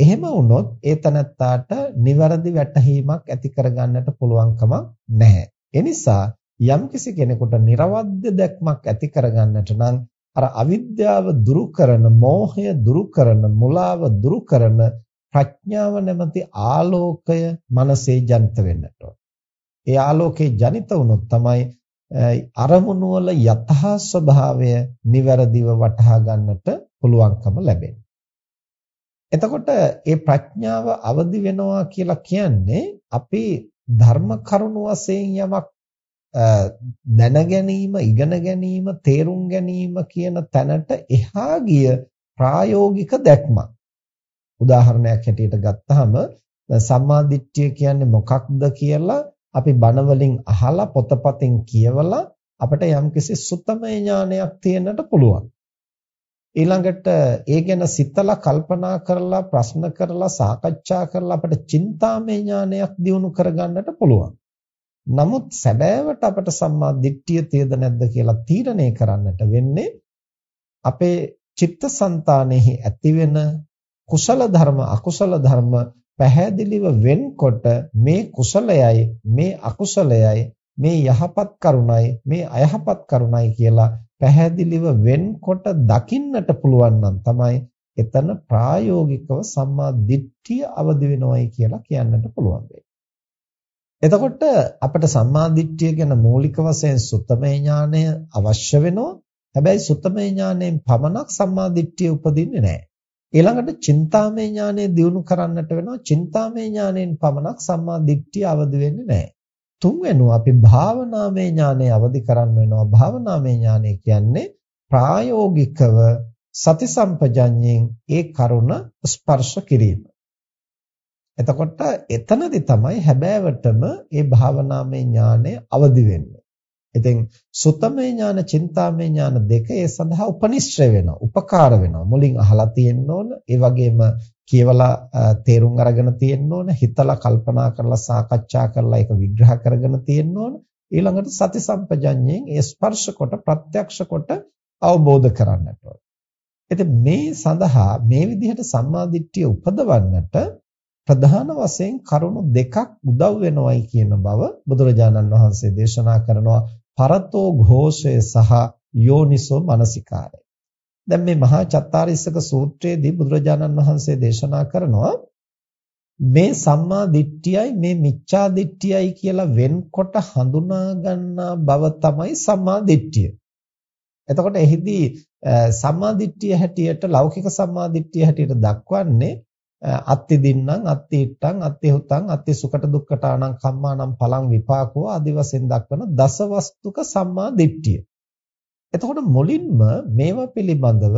එහෙම වුණොත් ඒ තනත්තාට නිවැරදි වැටහීමක් ඇති කරගන්නට පුළුවන් කමක් නැහැ. එනිසා යම්කිසි කෙනෙකුට නිර්වද්‍ය දැක්මක් ඇති කරගන්නට නම් අර අවිද්‍යාව දුරු කරන, මෝහය දුරු කරන, මුලාව දුරු කරන ප්‍රඥාව නැමැති ආලෝකය මනසේ ජනිත වෙන්නට ඒ ආලෝකේ ජනිත වුණොත් තමයි අරමුණු වල යථා ස්වභාවය નિවරදිව වටහා ගන්නට පුළුවන්කම ලැබෙන්නේ. එතකොට මේ ප්‍රඥාව අවදි වෙනවා කියලා කියන්නේ අපි ධර්ම කරුණු වශයෙන් යමක් දැන ගැනීම, ඉගෙන ගැනීම, තේරුම් ගැනීම කියන තැනට එහා ගිය ප්‍රායෝගික දැක්මක්. උදාහරණයක් හැටියට ගත්තාම සම්මා දිට්ඨිය කියන්නේ මොකක්ද කියලා අපි බණ වලින් අහලා පොතපතින් කියවලා අපිට යම්කිසි සුත්තමය ඥානයක් තියෙන්නට පුළුවන්. ඊළඟට ඒ ගැන සිතලා කල්පනා කරලා ප්‍රශ්න කරලා සාකච්ඡා කරලා අපිට චින්තාමය ඥානයක් දියුණු කරගන්නට පුළුවන්. නමුත් සැබෑවට අපට සම්මා දිට්ඨිය තියද නැද්ද කියලා තීරණය කරන්නට වෙන්නේ අපේ චිත්තසංතානෙහි ඇතිවෙන කුසල ධර්ම අකුසල ධර්ම පැහැදිලිව වෙන්කොට මේ කුසලයයි මේ අකුසලයයි මේ යහපත් කරුණයි මේ අයහපත් කරුණයි කියලා පැහැදිලිව වෙන්කොට දකින්නට පුළුවන් නම් තමයි එතන ප්‍රායෝගිකව සම්මා දිට්ඨිය අවදි වෙනවයි කියලා කියන්නට පුළුවන් එතකොට අපිට සම්මා දිට්ඨිය ගැන මූලික වශයෙන් සුත්තමේ ඥානය අවශ්‍ය වෙනවා. හැබැයි සුත්තමේ ඥාණයෙන් පමණක් සම්මා දිට්ඨිය උපදින්නේ නැහැ. ඊළඟට චින්තාමය ඥානය දියුණු කරන්නට වෙනවා. චින්තාමය ඥාණයෙන් පමණක් සම්මා දිට්ඨිය අවදි වෙන්නේ නැහැ. තුන්වෙනුව අපි භාවනාමය ඥානය අවදි කරන්න වෙනවා. භාවනාමය ඥානය කියන්නේ ප්‍රායෝගිකව සති සම්පජඤ්ඤයෙන් ඒ කරුණ ස්පර්ශ කිරීම. එතකොට එතනදි තමයි හැබෑවටම මේ භාවනාමය ඥානය අවදි වෙන්නේ. ඉතින් සුතමේ ඥාන, චින්තාමේ ඥාන දෙක ඒ සඳහා උපනිශ්‍රය වෙනවා, උපකාර වෙනවා. මුලින් අහලා තියෙන්න ඕන, ඒ වගේම කියවලා තේරුම් අරගෙන තියෙන්න ඕන, හිතලා කල්පනා කරලා සාකච්ඡා කරලා ඒක විග්‍රහ කරගෙන තියෙන්න ඕන. ඊළඟට සති සම්පජඤ්ඤයෙන් ඒ ස්පර්ශ කොට ප්‍රත්‍යක්ෂ කොට අවබෝධ කරන්නට ඕන. ඉතින් මේ සඳහා මේ විදිහට සම්මාදිට්ඨිය උපදවන්නට ප්‍රධාන වශයෙන් කරුණු දෙකක් උදව් වෙනවයි කියන බව බුදුරජාණන් වහන්සේ දේශනා කරනවා පරතෝ ഘോഷය සහ යෝනිසෝ මනසිකාරය. දැන් මේ මහා චත්තාරීසක සූත්‍රයේදී බුදුරජාණන් වහන්සේ දේශනා කරනවා මේ සම්මා දිට්ඨියයි මේ මිච්ඡා දිට්ඨියයි කියලා වෙන්කොට හඳුනා ගන්නා බව තමයි සම්මා දිට්ඨිය. එතකොට එහිදී සම්මා දිට්ඨිය හැටියට ලෞකික සම්මා දිට්ඨිය හැටියට දක්වන්නේ අත්ති දින්නම් අත්ති ඉට්ටම් අත්ති හුතම් අත්ති සුකට දුක්කට ආනම් කම්මානම් පලං විපාකෝ ආදි වශයෙන් දක්වන දසවස්තුක සම්මා දිට්ඨිය. එතකොට මුලින්ම මේවා පිළිබඳව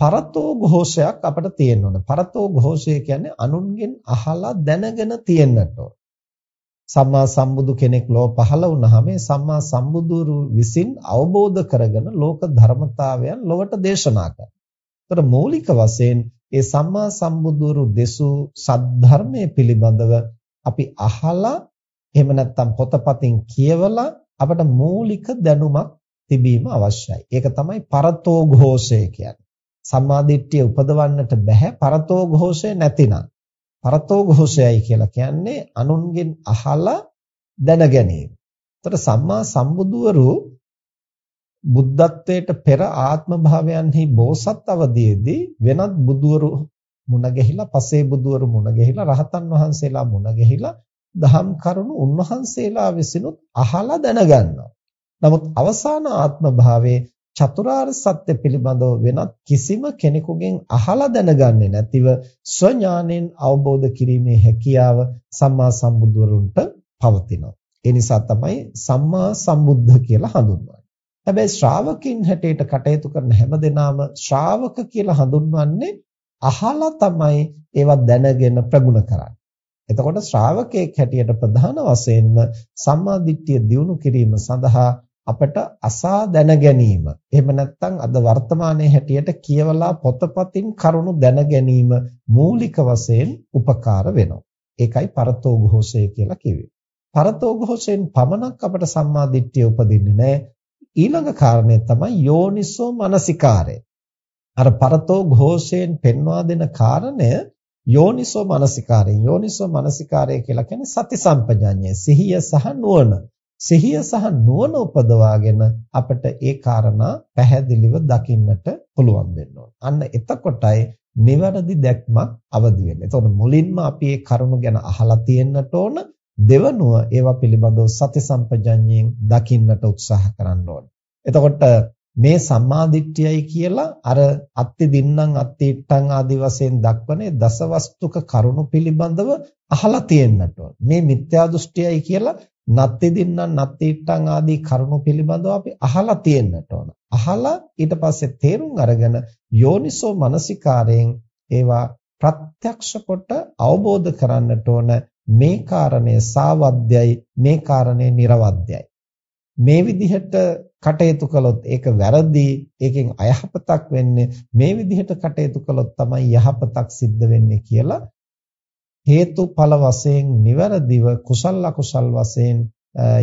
පරතෝ ഘോഷයක් අපිට තියෙන්න ඕන. පරතෝ ഘോഷය කියන්නේ අනුන්ගෙන් අහලා දැනගෙන තියෙන්නට ඕන. සම්මා සම්බුදු කෙනෙක් ලෝ පහළ වුණාම සම්මා සම්බුදුරු විසින් අවබෝධ කරගෙන ලෝක ධර්මතාවයන් ලොවට දේශනා කරනවා. ඒතර මූලික වශයෙන් ඒ සම්මා සම්බුදුරු දෙසූ සද්ධර්මයේ පිළිබඳව අපි අහලා එහෙම නැත්නම් පොතපතින් කියවලා අපට මූලික දැනුමක් තිබීම අවශ්‍යයි. ඒක තමයි පරතෝ ഘോഷය කියන්නේ. සම්මාදිට්ඨිය උපදවන්නට බෑ පරතෝ ഘോഷය නැතිනම්. පරතෝ ഘോഷයයි කියලා කියන්නේ අනුන්ගෙන් අහලා දැන ගැනීම. එතකොට සම්මා සම්බුදුවරු බුද්ධත්වයට පෙර ආත්ම භාවයන්හි බෝසත් අවදීදී වෙනත් බුදුවරු මුණ ගැහිලා පසේ බුදුවරු මුණ ගැහිලා රහතන් වහන්සේලා මුණ ගැහිලා දහම් කරුණු උන්වහන්සේලා විසිනුත් අහලා දැනගන්නවා. නමුත් අවසාන ආත්ම භාවයේ චතුරාර්ය සත්‍ය පිළිබඳව වෙනත් කිසිම කෙනෙකුගෙන් අහලා දැනගන්නේ නැතිව ස්වඥාණයෙන් අවබෝධ කිරීමේ හැකියාව සම්මා සම්බුදුවරුන්ට පවතිනවා. ඒ නිසා තමයි සම්මා සම්බුද්ධ කියලා හඳුන්වන්නේ. හැබැයි ශ්‍රාවකින් හැටේට කටයුතු කරන හැම දෙනාම ශ්‍රාවක කියලා හඳුන්වන්නේ අහලා තමයි ඒවා දැනගෙන ප්‍රගුණ කරන්නේ. එතකොට ශ්‍රාවකයෙක් හැටියට ප්‍රධාන වශයෙන්ම සම්මා දිට්ඨිය දියුණු කිරීම සඳහා අපට අසා දැන ගැනීම. එහෙම නැත්නම් අද වර්තමානයේ හැටියට කියවලා පොතපතින් කරුණු දැන ගැනීම මූලික වශයෙන් උපකාර වෙනවා. ඒකයි පරතෝඝෝෂය කියලා කිව්වේ. පරතෝඝෝෂයෙන් පමණක් අපට සම්මා දිට්ඨිය උපදින්නේ නැහැ. ඊළඟ කාරණය තමයි යෝනිසෝ මනසිකාරය. අර පරතෝ ഘോഷයෙන් පෙන්වා දෙන කාරණය යෝනිසෝ මනසිකාරය. යෝනිසෝ මනසිකාරය කියලා කියන්නේ සති සම්පජාඤ්ඤය, සිහිය සහ නුවණ. සිහිය සහ නුවණ උපදවාගෙන අපිට ඒ කාරණා පැහැදිලිව දකින්නට පුළුවන් වෙන්න අන්න එතකොටයි නිවැරදි දැක්මක් අවදි වෙන්නේ. එතකොට මුලින්ම අපි මේ කරුණු ගැන අහලා තියෙන්නට ඕන. දෙවනුව ඒවා පිළිබඳව සති සම්පජඤ්ඤයෙන් දකින්නට උත්සාහ කරන්න ඕන. එතකොට මේ සම්මාදිට්ඨියයි කියලා අර අත්ති දින්නම් අත්ති ඉට්ටන් ආදි වශයෙන් දක්වනේ දසවස්තුක කරුණු පිළිබඳව අහලා තියෙන්නට ඕන. මේ මිත්‍යා දෘෂ්ටියයි කියලා නත්ති දින්නම් නත්ති ඉට්ටන් ආදී කරුණු පිළිබඳව අපි අහලා තියෙන්නට ඕන. අහලා ඊට පස්සේ තේරුම් අරගෙන යෝනිසෝ මනසිකාරයෙන් ඒවා ප්‍රත්‍යක්ෂ කොට අවබෝධ කරන්නට ඕන මේ කාරණය සාවද්‍යයි මේ කාරණය නිර්වද්‍යයි. මේ විදිහට කටයුතු කළොත් ඒක වැරදි ඒකෙන් අයහපතක් වෙන්නේ මේ විදිහට කටයුතු කළොත් තමයි යහපතක් සිද්ධ වෙන්නේ කියලා හේතුඵල වශයෙන් නිවැරදිව කුසල අකුසල් වශයෙන්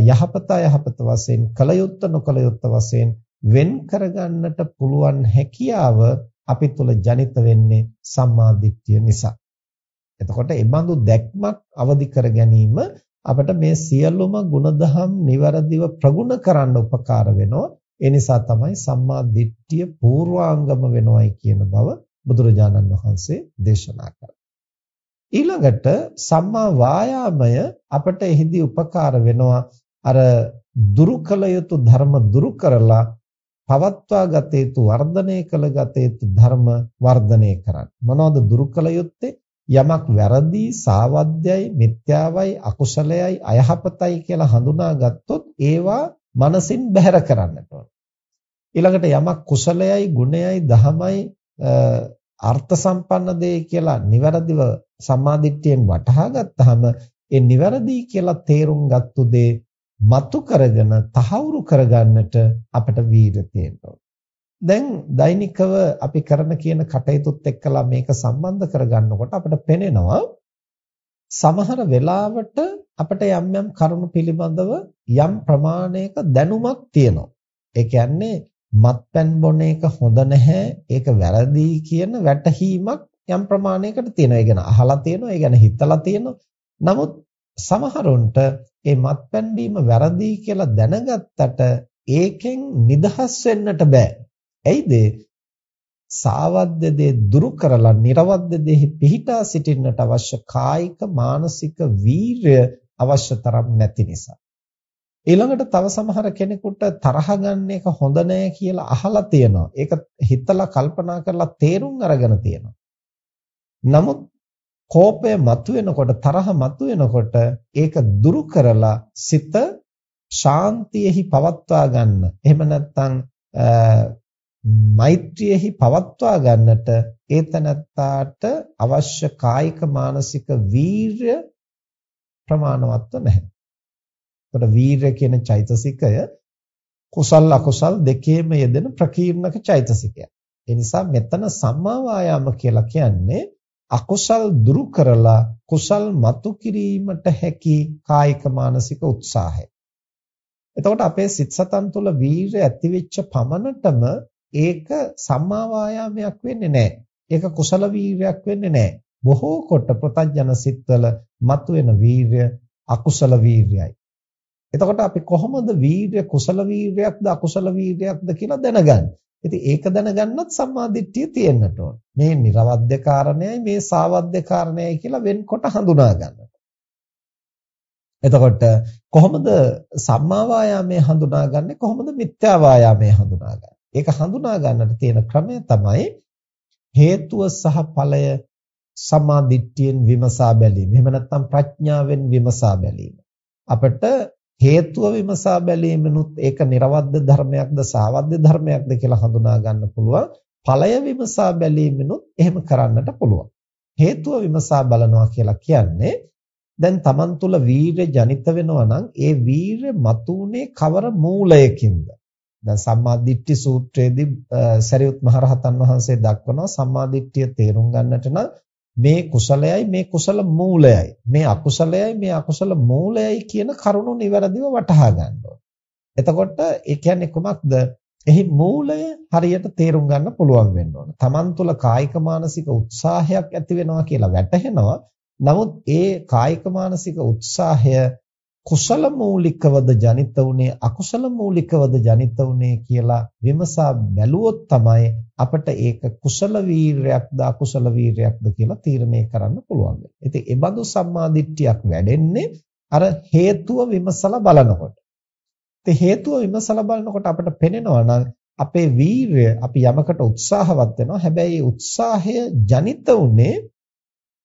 යහපත යහපත වශයෙන් කලයුත්ත නොකලයුත්ත වශයෙන් වෙන් කරගන්නට පුළුවන් හැකියාව අපි තුල ජනිත වෙන්නේ සම්මා දිට්ඨිය නිසා. එතකොට ඒ බඳු දැක්මක් අවදි කර ගැනීම අපිට මේ සියලුම ගුණධම් નિවරදිව ප්‍රගුණ කරන්න උපකාර වෙනවා. ඒ නිසා තමයි සම්මා දිට්ඨිය පූර්වාංගම වෙනවයි කියන බව බුදුරජාණන් වහන්සේ දේශනා කළා. ඊළඟට සම්මා වායාමය අපට එහිදී උපකාර වෙනවා අර දුරු කළ යුතු ධර්ම දුරු කරලා පවත්වා ගත යුතු වර්ධනය කළ ගත යුතු ධර්ම වර්ධනය කරන්න. මොනවද දුරු කළ යුත්තේ? යමක් වැරදි, සාවද්‍යයි, මිත්‍යාවයි, අකුසලයයි, අයහපතයි කියලා හඳුනාගත්තොත් ඒවා මනසින් බැහැර කරන්නට ඕන. ඊළඟට යමක් කුසලයයි, ගුණයයි, දහමයි, අර්ථ සම්පන්න දෙය කියලා නිවැරදිව සම්මාදිට්ඨියෙන් වටහා ගත්තාම ඒ නිවැරදි කියලා තේරුම් ගත්තු දේ මතු කරගෙන තහවුරු කරගන්නට අපට වීරිය තියෙනවා. දැන් දෛනිකව අපි කරන කියන කටයුතුත් එක්කලා මේක සම්බන්ධ කරගන්නකොට අපිට පෙනෙනවා සමහර වෙලාවට අපිට යම් යම් කරුණු පිළිබඳව යම් ප්‍රමාණයක දැනුමක් තියෙනවා. ඒ කියන්නේ මත්පැන් බොන එක හොඳ නැහැ ඒක වැරදි කියන වැටහීමක් යම් ප්‍රමාණයකට තියෙනවා. ඒ ගැන අහලා තියෙනවා, ඒ ගැන හිතලා තියෙනවා. නමුත් සමහරුන්ට මේ මත්පැන් බීම වැරදි කියලා දැනගත්තට ඒකෙන් නිදහස් වෙන්නට බෑ. ඇයිද? සාවද්ද දේ දුරු කරලා නිර්වද්ද දෙහි පිහිටා සිටින්නට අවශ්‍ය කායික මානසික වීරය අවශ්‍ය තරම් නැති නිසා. ඊළඟට තව සමහර කෙනෙකුට තරහ ගන්න එක හොඳ නෑ කියලා අහලා තියෙනවා. ඒක හිතලා කල්පනා කරලා තේරුම් අරගෙන තියෙනවා. නමුත් කෝපය මතුවෙනකොට තරහ මතුවෙනකොට ඒක දුරු කරලා සිත ශාන්තියෙහි පවත්වා ගන්න. එහෙම නැත්නම් මෛත්‍රියෙහි පවත්වා ගන්නට ඒතනත්තාට අවශ්‍ය කායික මානසික වීරය ප්‍රමාණවත්ව නැහැ. එතකොට වීරය කියන චෛතසිකය කුසල් අකුසල් දෙකේම යෙදෙන ප්‍රකීර්ණක චෛතසිකයක්. ඒ නිසා මෙතන සම්මා වායාම කියලා කියන්නේ අකුසල් දුරු කරලා කුසල් මතු කිරීමට හැකි කායික මානසික උත්සාහය. එතකොට අපේ සිත් සතන් තුළ වීරය ඇති වෙච්ච පමණටම ඒක සම්මා වායාමයක් වෙන්නේ නැහැ. ඒක කුසල වීරයක් වෙන්නේ නැහැ. බොහෝ කොට ප්‍රතඥන සිත්වල මතුවෙන වීරය අකුසල වීරයයි. එතකොට අපි කොහොමද වීරය කුසල වීරයක්ද අකුසල වීරයක්ද කියලා දැනගන්නේ? ඉතින් ඒක දැනගන්නත් සම්මාදිට්ඨිය තියෙන්නට ඕන. මේ නිර්වද්‍ය කාරණයයි මේ සාවද්‍ය කාරණයයි කියලා වෙන්කොට හඳුනා ගන්නට. එතකොට කොහොමද සම්මා වායාමයේ හඳුනාගන්නේ කොහොමද මිත්‍යා වායාමයේ හඳුනාගන්නේ? ඒක හඳුනා ගන්නට තියෙන ක්‍රමය තමයි හේතුව සහ ඵලය සම්මාදිට්ඨියෙන් විමසා බැලීම. එහෙම නැත්නම් ප්‍රඥාවෙන් විමසා බැලීම. අපිට හේතුව විමසා බැලීමනුත් ඒක නිර්වද්ද ධර්මයක්ද සාවද්ද ධර්මයක්ද කියලා හඳුනා ගන්න පුළුවන්. ඵලය විමසා බැලීමනුත් එහෙම කරන්නට පුළුවන්. හේතුව විමසා බලනවා කියලා කියන්නේ දැන් Taman තුල වීරය ජනිත වෙනවා නම් ඒ වීරය මතුනේ කවර මූලයකින්ද? දැන් සම්මාදිට්ඨි සූත්‍රයේදී සරියුත් මහරහතන් වහන්සේ දක්වනවා සම්මාදිට්ඨිය තේරුම් ගන්නට නම් මේ කුසලයයි මේ කුසල මූලයයි මේ අකුසලයයි මේ අකුසල මූලයයි කියන කරුණු નિවරදිව වටහා ගන්න එතකොට ඒ කියන්නේ කොමක්ද? එහි මූලය හරියට තේරුම් ගන්න පුළුවන් වෙන්න ඕන. Taman තුල කායික මානසික උත්සාහයක් ඇති වෙනවා කියලා වැටහෙනවා. නමුත් ඒ කායික මානසික උත්සාහය කුසල මූලිකවද ජනිත වුනේ අකුසල මූලිකවද ජනිත වුනේ කියලා විමසා බැලුවොත් තමයි අපිට ඒක කුසල වීරයක්ද අකුසල වීරයක්ද කියලා තීරණය කරන්න පුළුවන්. ඉතින් ඒ බඳු සම්මාදිට්ඨියක් වැඩෙන්නේ අර හේතුව විමසලා බලනකොට. ඉතින් හේතුව විමසලා බලනකොට අපිට පෙනෙනවා නම් අපේ වීරය අපි යමකට උත්සාහවත් වෙනවා. හැබැයි උත්සාහය ජනිත උනේ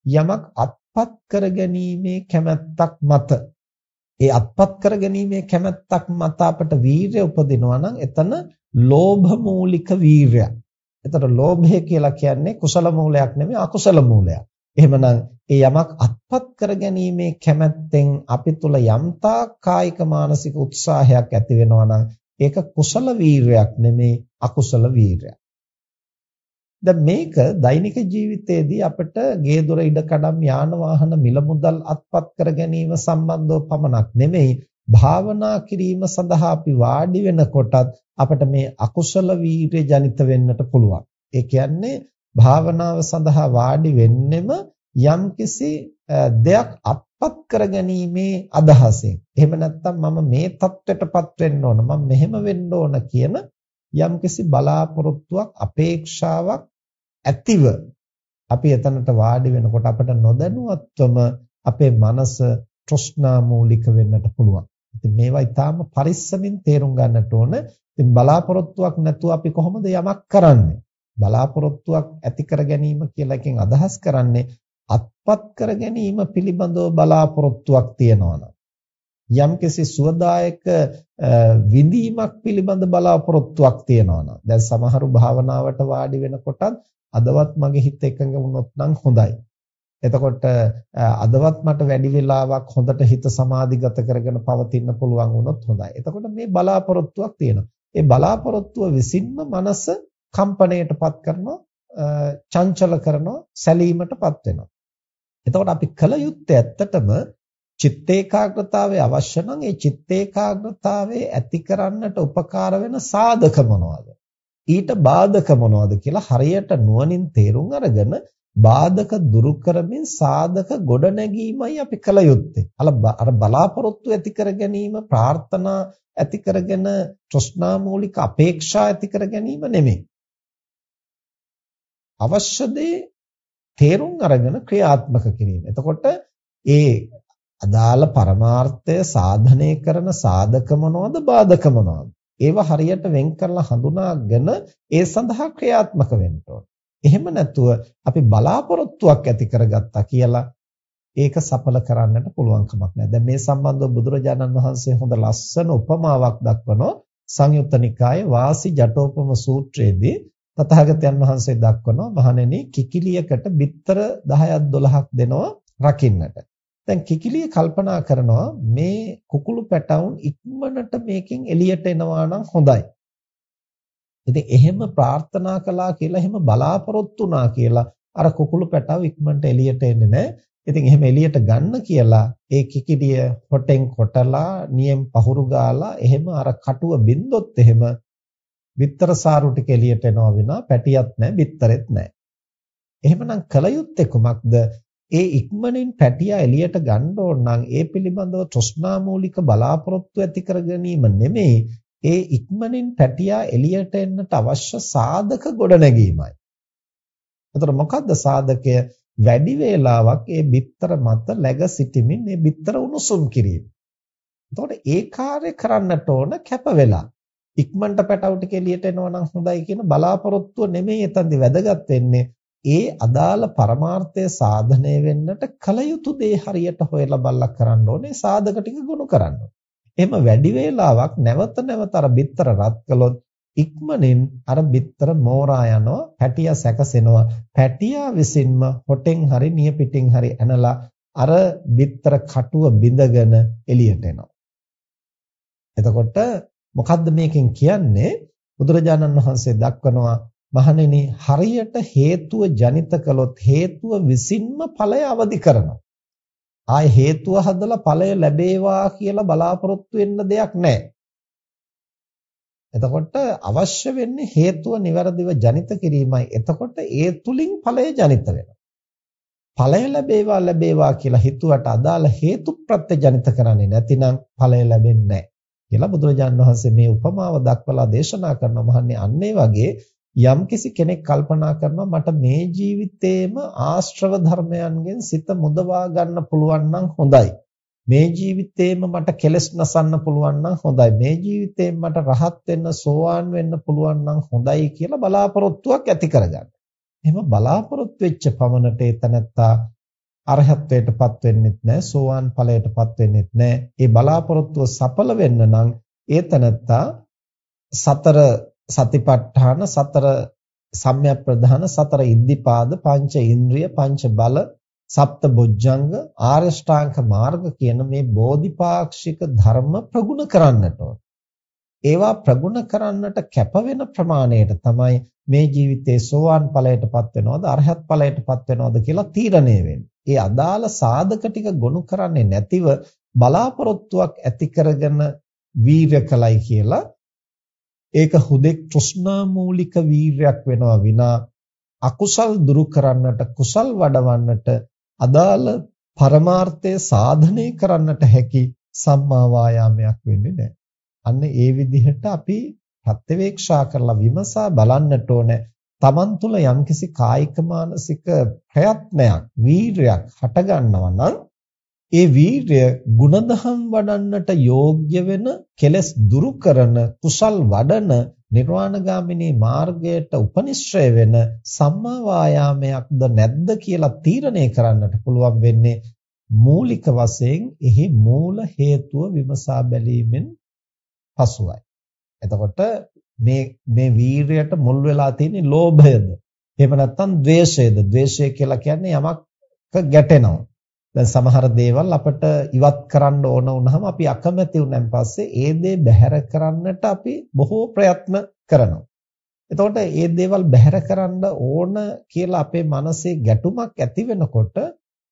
යමක් අත්පත් කරගැනීමේ කැමැත්තක් මත. ඒ අත්පත් කරගැනීමේ කැමැත්තක් මත අපට වීරය උපදිනවා නම් එතන ලෝභ මූලික වීරයක්. එතකොට ලෝභය කියලා කියන්නේ කුසල මූලයක් නෙමෙයි අකුසල මූලයක්. එහෙමනම් ඒ යමක් අත්පත් කරගැනීමේ කැමැත්තෙන් අපි තුල යම්තා කායික මානසික උත්සාහයක් ඇති වෙනවා නම් ඒක කුසල වීරයක් නෙමේ අකුසල වීරයක්. දැන් මේක දෛනික ජීවිතයේදී අපිට ගේ දොර ඉඩ කඩම් යාන වාහන මිල මුදල් අත්පත් කර ගැනීම සම්බන්ධව පමණක් නෙමෙයි භාවනා කිරීම සඳහා අපි වාඩි වෙනකොටත් අපිට මේ අකුසල වීර්ය ජනිත වෙන්නට පුළුවන්. ඒ කියන්නේ භාවනාව සඳහා වාඩි වෙන්නෙම යම්කිසි දෙයක් අත්පත් කරගැනීමේ අදහසෙන්. එහෙම නැත්නම් මම මේ தත්වෙටපත් වෙන්න ඕන, මම මෙහෙම වෙන්න ඕන කියන යම්කිසි බලාපොරොත්තුවක්, අපේක්ෂාවක් ඇතිව අපි එතනට වාඩි වෙනකොට අපිට නොදැනුවත්වම අපේ මනස තෘෂ්ණා මූලික වෙන්නට පුළුවන්. ඉතින් මේවා ඊටාම පරිස්සමින් තේරුම් ගන්නට ඕන. ඉතින් බලාපොරොත්තුවක් නැතුව අපි කොහොමද යමක් කරන්නේ? බලාපොරොත්තුවක් ඇති කර ගැනීම කියලා එකෙන් අදහස් කරන්නේ අත්පත් කර ගැනීම පිළිබඳව බලාපොරොත්තුවක් තියනවා යම්කිසි සුවදායක විඳීමක් පිළිබඳ බලාපොරොත්තුවක් තියනවා දැන් සමහරු භාවනාවට වාඩි වෙනකොටත් අදවත් මගේ හිත එකඟ වුණොත් නම් හොඳයි. එතකොට අදවත් මට වැඩි වෙලාවක් හොඳට හිත සමාධිගත කරගෙන පවතින්න පුළුවන් වුණොත් හොඳයි. එතකොට මේ බලාපොරොත්තුවක් තියෙනවා. ඒ බලාපොරොත්තුව විසින්ම මනස කම්පණයටපත් කරනවා, චංචල කරනවා, සැලීමටපත් වෙනවා. එතකොට අපි කල යුත්තේ ඇත්තටම චිත්ත ඒකාග්‍රතාවය අවශ්‍ය නම් ඒ චිත්ත ඒකාග්‍රතාවයේ ඇති කරන්නට උපකාර වෙන සාධක මොනවද? ඊට බාධක මොනවද කියලා හරියට නුවණින් තේරුම් අරගෙන බාධක දුරු කරමින් සාධක ගොඩ නැගීමයි අපි කල යුත්තේ. අර බලාපොරොත්තු ඇති කර ගැනීම, ප්‍රාර්ථනා ඇති කරගෙන තෘෂ්ණා මූලික අපේක්ෂා ඇති කර ගැනීම නෙමෙයි. අවශ්‍ය දේ තේරුම් අරගෙන ක්‍රියාත්මක කිරීම. එතකොට ඒ අදාළ පරමාර්ථය සාධනය කරන සාධක මොනවද බාධක මොනවද? ඒව හරියට වෙන් කරලා හඳුනාගෙන ඒ සඳහා ක්‍රියාත්මක වෙන්න ඕනේ. එහෙම නැතුව අපි බලාපොරොත්තුවක් ඇති කරගත්තා කියලා ඒක සඵල කරන්නට පුළුවන් කමක් නැහැ. දැන් මේ සම්බන්ධව බුදුරජාණන් වහන්සේ හොඳ ලස්සන උපමාවක් දක්වනවා සංයුත්ත නිකායේ වාසි ජටෝපම සූත්‍රයේදී තථාගතයන් වහන්සේ දක්වනවා මහණෙනි කිකිලියකට බිත්තර 10ක් 12ක් දෙනවා රකින්නට. දැන් කිකිලිය කල්පනා කරනවා මේ කුකුළු පැටවුන් ඉක්මනට මේකෙන් එළියට එනවා නම් හොඳයි. ඉතින් එහෙම ප්‍රාර්ථනා කළා කියලා එහෙම බලාපොරොත්තු වුණා කියලා අර කුකුළු පැටව ඉක්මනට එළියට එන්නේ නැහැ. ඉතින් එහෙම එළියට ගන්න කියලා ඒ කිකිඩිය හොටෙන් කොටලා නියම් පහුරු ගාලා එහෙම අර කටුව බින්දොත් එහෙම බිත්තර සාරු ටික එළියට එනවා විනා පැටියක් නැහැ බිත්තරෙත් නැහැ. එහෙමනම් කල යුත්තේ කුමක්ද? ඒ ඉක්මනින් පැටියා එළියට ගන්න ඕන නම් ඒ පිළිබඳව තෘෂ්ණා මූලික බලාපොරොත්තු ඇති කර ගැනීම නෙමෙයි ඒ ඉක්මනින් පැටියා එළියට එන්නට අවශ්‍ය සාධක ගොඩනැගීමයි. එතකොට මොකද්ද සාධකය? වැඩි වේලාවක් ඒ බිත්තර මත läග සිටීමෙන් මේ බිත්තර උණුසුම් කිරීම. එතකොට ඒ කාර්ය කරන්නට ඕන කැප වෙලා. ඉක්මනට පැටව ටික එළියට එනවා නම් හොඳයි කියන බලාපොරොත්තුව නෙමෙයි එතනදි වැදගත් වෙන්නේ. ඒ අදාළ පරමාර්ථය සාධනය වෙන්නට කල යුතු දේ හරියට හොයලා බලලා කරන්න ඕනේ සාධක ටික ගොනු කරන්න. එහෙම වැඩි වේලාවක් නැවත නැවත අර බිත්තර රත් කළොත් ඉක්මනින් අර බිත්තර මෝරා යනවා පැටියා සැකසෙනවා. පැටියා විසින්ම හොටෙන් හරි නියපිටින් හරි ඇනලා අර බිත්තර කටුව බිඳගෙන එළියට එනවා. එතකොට මොකද්ද මේකෙන් කියන්නේ? බුදුරජාණන් වහන්සේ දක්වනවා මහණෙනි හරියට හේතුව ජනිත කළොත් හේතුව විසින්ම ඵලය අවදි කරනවා ආය හේතුව හදලා ඵලය ලැබේවා කියලා බලාපොරොත්තු වෙන්න දෙයක් නැහැ එතකොට අවශ්‍ය වෙන්නේ හේතුව નિවරදිව ජනිත කිරීමයි. එතකොට ඒ තුලින් ඵලය ජනිත වෙනවා. ඵලය ලැබේවා ලැබේවා කියලා හිතුවට අදාළ හේතු ප්‍රත්‍ය ජනිත කරන්නේ නැතිනම් ඵලය ලැබෙන්නේ නැහැ කියලා බුදුරජාණන් වහන්සේ මේ උපමාව දක්වලා දේශනා කරනවා මහන්නේ අන්න වගේ යම්කිසි කෙනෙක් කල්පනා කරනවා මට මේ ජීවිතේම ආශ්‍රව ධර්මයන්ගෙන් සිත මුදවා ගන්න පුළුවන් නම් හොඳයි. මේ ජීවිතේම මට කෙලස් නසන්න පුළුවන් නම් හොඳයි. මේ ජීවිතේම මට රහත් වෙන්න සෝවාන් වෙන්න පුළුවන් නම් හොඳයි කියලා බලාපොරොත්තුවක් ඇති කරගන්න. එහෙම බලාපොරොත්තු වෙච්ච පමණට එතනත්තා අරහත්ත්වයටපත් වෙන්නෙත් නැහැ සෝවාන් ඵලයටපත් වෙන්නෙත් නැහැ ඒ බලාපොරොත්තුව සඵල වෙන්න නම් ඒතනත්තා සතර සතිපට්ඨාන සතර සම්‍යක් ප්‍රධාන සතර ඉද්ධිපාද පංච ඉන්ද්‍රිය පංච බල සප්ත බොජ්ජංග ආරෂ්ඨාංග මාර්ග කියන මේ බෝධිපාක්ෂික ධර්ම ප්‍රගුණ කරන්නට ඕන ඒවා ප්‍රගුණ කරන්නට කැප වෙන ප්‍රමාණයට තමයි මේ ජීවිතයේ සෝවාන් ඵලයටපත් වෙනවද අරහත් ඵලයටපත් වෙනවද කියලා තීරණය වෙන්නේ. ඒ අදාළ සාධක ටික ගොනු කරන්නේ නැතිව බලාපොරොත්තුවක් ඇති කරගෙන වීරය කලයි කියලා ඒක හුදෙක් තෘෂ්ණා මූලික වීරයක් වෙනවා විනා අකුසල් දුරු කරන්නට කුසල් වඩවන්නට අදාළ පරමාර්ථය සාධනය කරන්නට හැකි සම්මා වායාමයක් වෙන්නේ නැහැ. අන්න ඒ විදිහට අපි ප්‍රත්‍යවේක්ෂා කරලා විමසා බලන්නට ඕන තමන් තුළ යම්කිසි කායික මානසික ප්‍රයත්නයක් වීරයක් හටගන්නවා නම් ඒ වීරය ಗುಣධම් වඩන්නට යෝග්‍ය වෙන කෙලස් දුරු කරන කුසල් වඩන නිර්වාණගාමිනී මාර්ගයට උපනිශ්‍රය වෙන සම්මා වායාමයක්ද නැද්ද කියලා තීරණය කරන්නට පුළුවන් වෙන්නේ මූලික වශයෙන් එහි මූල හේතුව විමසා බැලීමෙන් පසුවයි. එතකොට මේ මේ වීරයට මුල් වෙලා තියෙන්නේ ලෝභයද? එහෙම නැත්නම් ද්වේෂයද? ද්වේෂය කියලා කියන්නේ යමක් ගැටෙනවා. දැන් සමහර දේවල් අපිට ඉවත් කරන්න ඕන වුණාම අපි අකමැති වුණාන් පස්සේ ඒ දේ බැහැර කරන්නට අපි බොහෝ ප්‍රයත්න කරනවා. එතකොට මේ දේවල් බැහැර කරන්න ඕන කියලා අපේ මනසේ ගැටුමක් ඇති වෙනකොට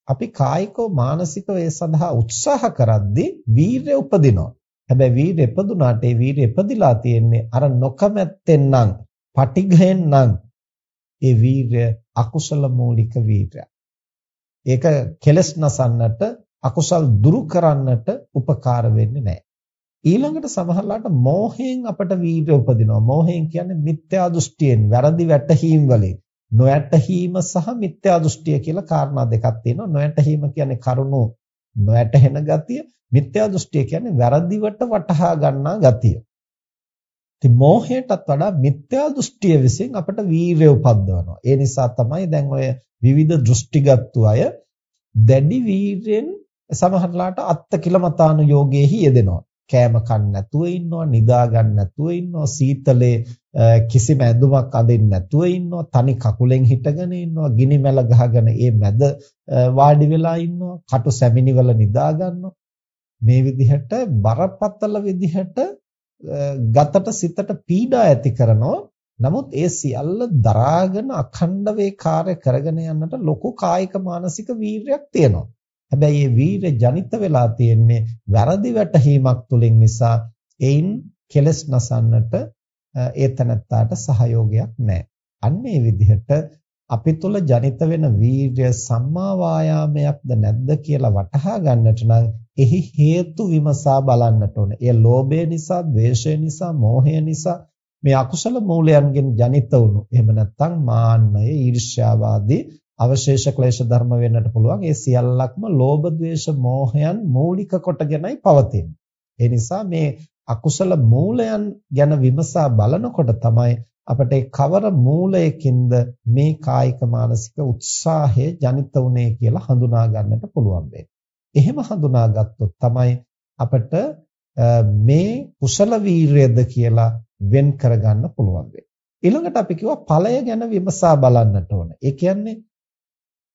අපි කායිකව මානසිකව ඒ සඳහා උත්සාහ කරද්දී වීරය උපදිනවා. හැබැයි වීරිය ඉපදුනාට ඒ වීරිය ඉපදිලා තියෙන්නේ අර නොකමැත්තෙන් නම්, පටිඝයෙන් නම් ඒ වීරිය අකුසල මූලික වීරයක්. ඒක කෙලස් නසන්නට, අකුසල් දුරු කරන්නට උපකාර වෙන්නේ නැහැ. ඊළඟට සමහරලාට මෝහයෙන් අපට වීර්ය උපදිනවා. මෝහයෙන් කියන්නේ මිත්‍යා දෘෂ්ටියෙන්, වැරදි වැටහීම් වලින්. නොයැටහීම සහ මිත්‍යා දෘෂ්ටිය කියලා කාරණා දෙකක් තියෙනවා. නොයැටහීම කියන්නේ කරුණු නොයැටහෙන ගතිය, මිත්‍යා දෘෂ්ටිය කියන්නේ වැරදිවට වටහා ගන්නා ගතිය. ඉතින් මෝහයටත් වඩා මිත්‍යා දෘෂ්ටිය විසින් අපට වීරය උපද්දවනවා. ඒ නිසා තමයි දැන් ඔය විවිධ දෘෂ්ටිගත්තු අය දැඩි වීරයෙන් සමහරලාට අත්ති කිලමතානු යෝගයේහි යෙදෙනවා. කෑම කන්න නැතුව ඉන්නවා, නිදා ගන්න නැතුව ඉන්නවා, සීතලේ කිසිම ඇඳුමක් අඳින්න නැතුව ඉන්නවා, තනි කකුලෙන් හිටගෙන ඉන්නවා, ගිනි මැල ගහගෙන ඒ මැද වාඩි වෙලා ඉන්නවා, කටු සැමිනිවල නිදා ගන්නවා. මේ විදිහට බරපතල විදිහට ගතට සිතට පීඩා ඇති කරනවා. නමුත් ඒ සියල්ල දරාගෙන අඛණ්ඩව ඒ කාර්ය කරගෙන යන්නට ලොකු කායික මානසික වීරයක් තියෙනවා. හැබැයි මේ වීර ජනිත වෙලා තියෙන්නේ වැරදි වැටහීමක් තුලින් නිසා එයින් කෙලස් නසන්නට ඒ තනත්තාට සහයෝගයක් නැහැ. අන්න ඒ විදිහට අපි තුල ජනිත වෙන වීර්ය සම්මා වායාමයක්ද නැද්ද කියලා වටහා ගන්නට නම් එහි හේතු විමසා බලන්නට ඕනේ. ඒ ලෝභය නිසා, ද්වේෂය නිසා, මෝහය නිසා මේ අකුසල මූලයන්ගෙන් ජනිත වුණු. එහෙම නැත්නම් මාන්නය, ඊර්ෂ්‍යාවාදී අවශේෂ ක්ලේශ ධර්ම වෙන්නට පුළුවන්. ඒ සියල්ලක්ම ලෝභ, ද්වේෂ, මෝහයන් මූලික කොටගෙනයි පවතින්නේ. ඒ නිසා මේ අකුසල මූලයන් ගැන විමසා බලනකොට තමයි අපට කවර මූලයකින්ද මේ කායික මානසික උත්සාහය ජනිත වුනේ කියලා හඳුනා ගන්නට පුළුවන් වෙන්නේ. එහෙම හඳුනාගත්තොත් තමයි අපට මේ කුසල වීරයද කියලා වෙන් කරගන්න පුළුවන් වෙන්නේ. ඊළඟට අපි කිව්වා ඵලය ගැන විමසා බලන්නට ඕන. ඒ කියන්නේ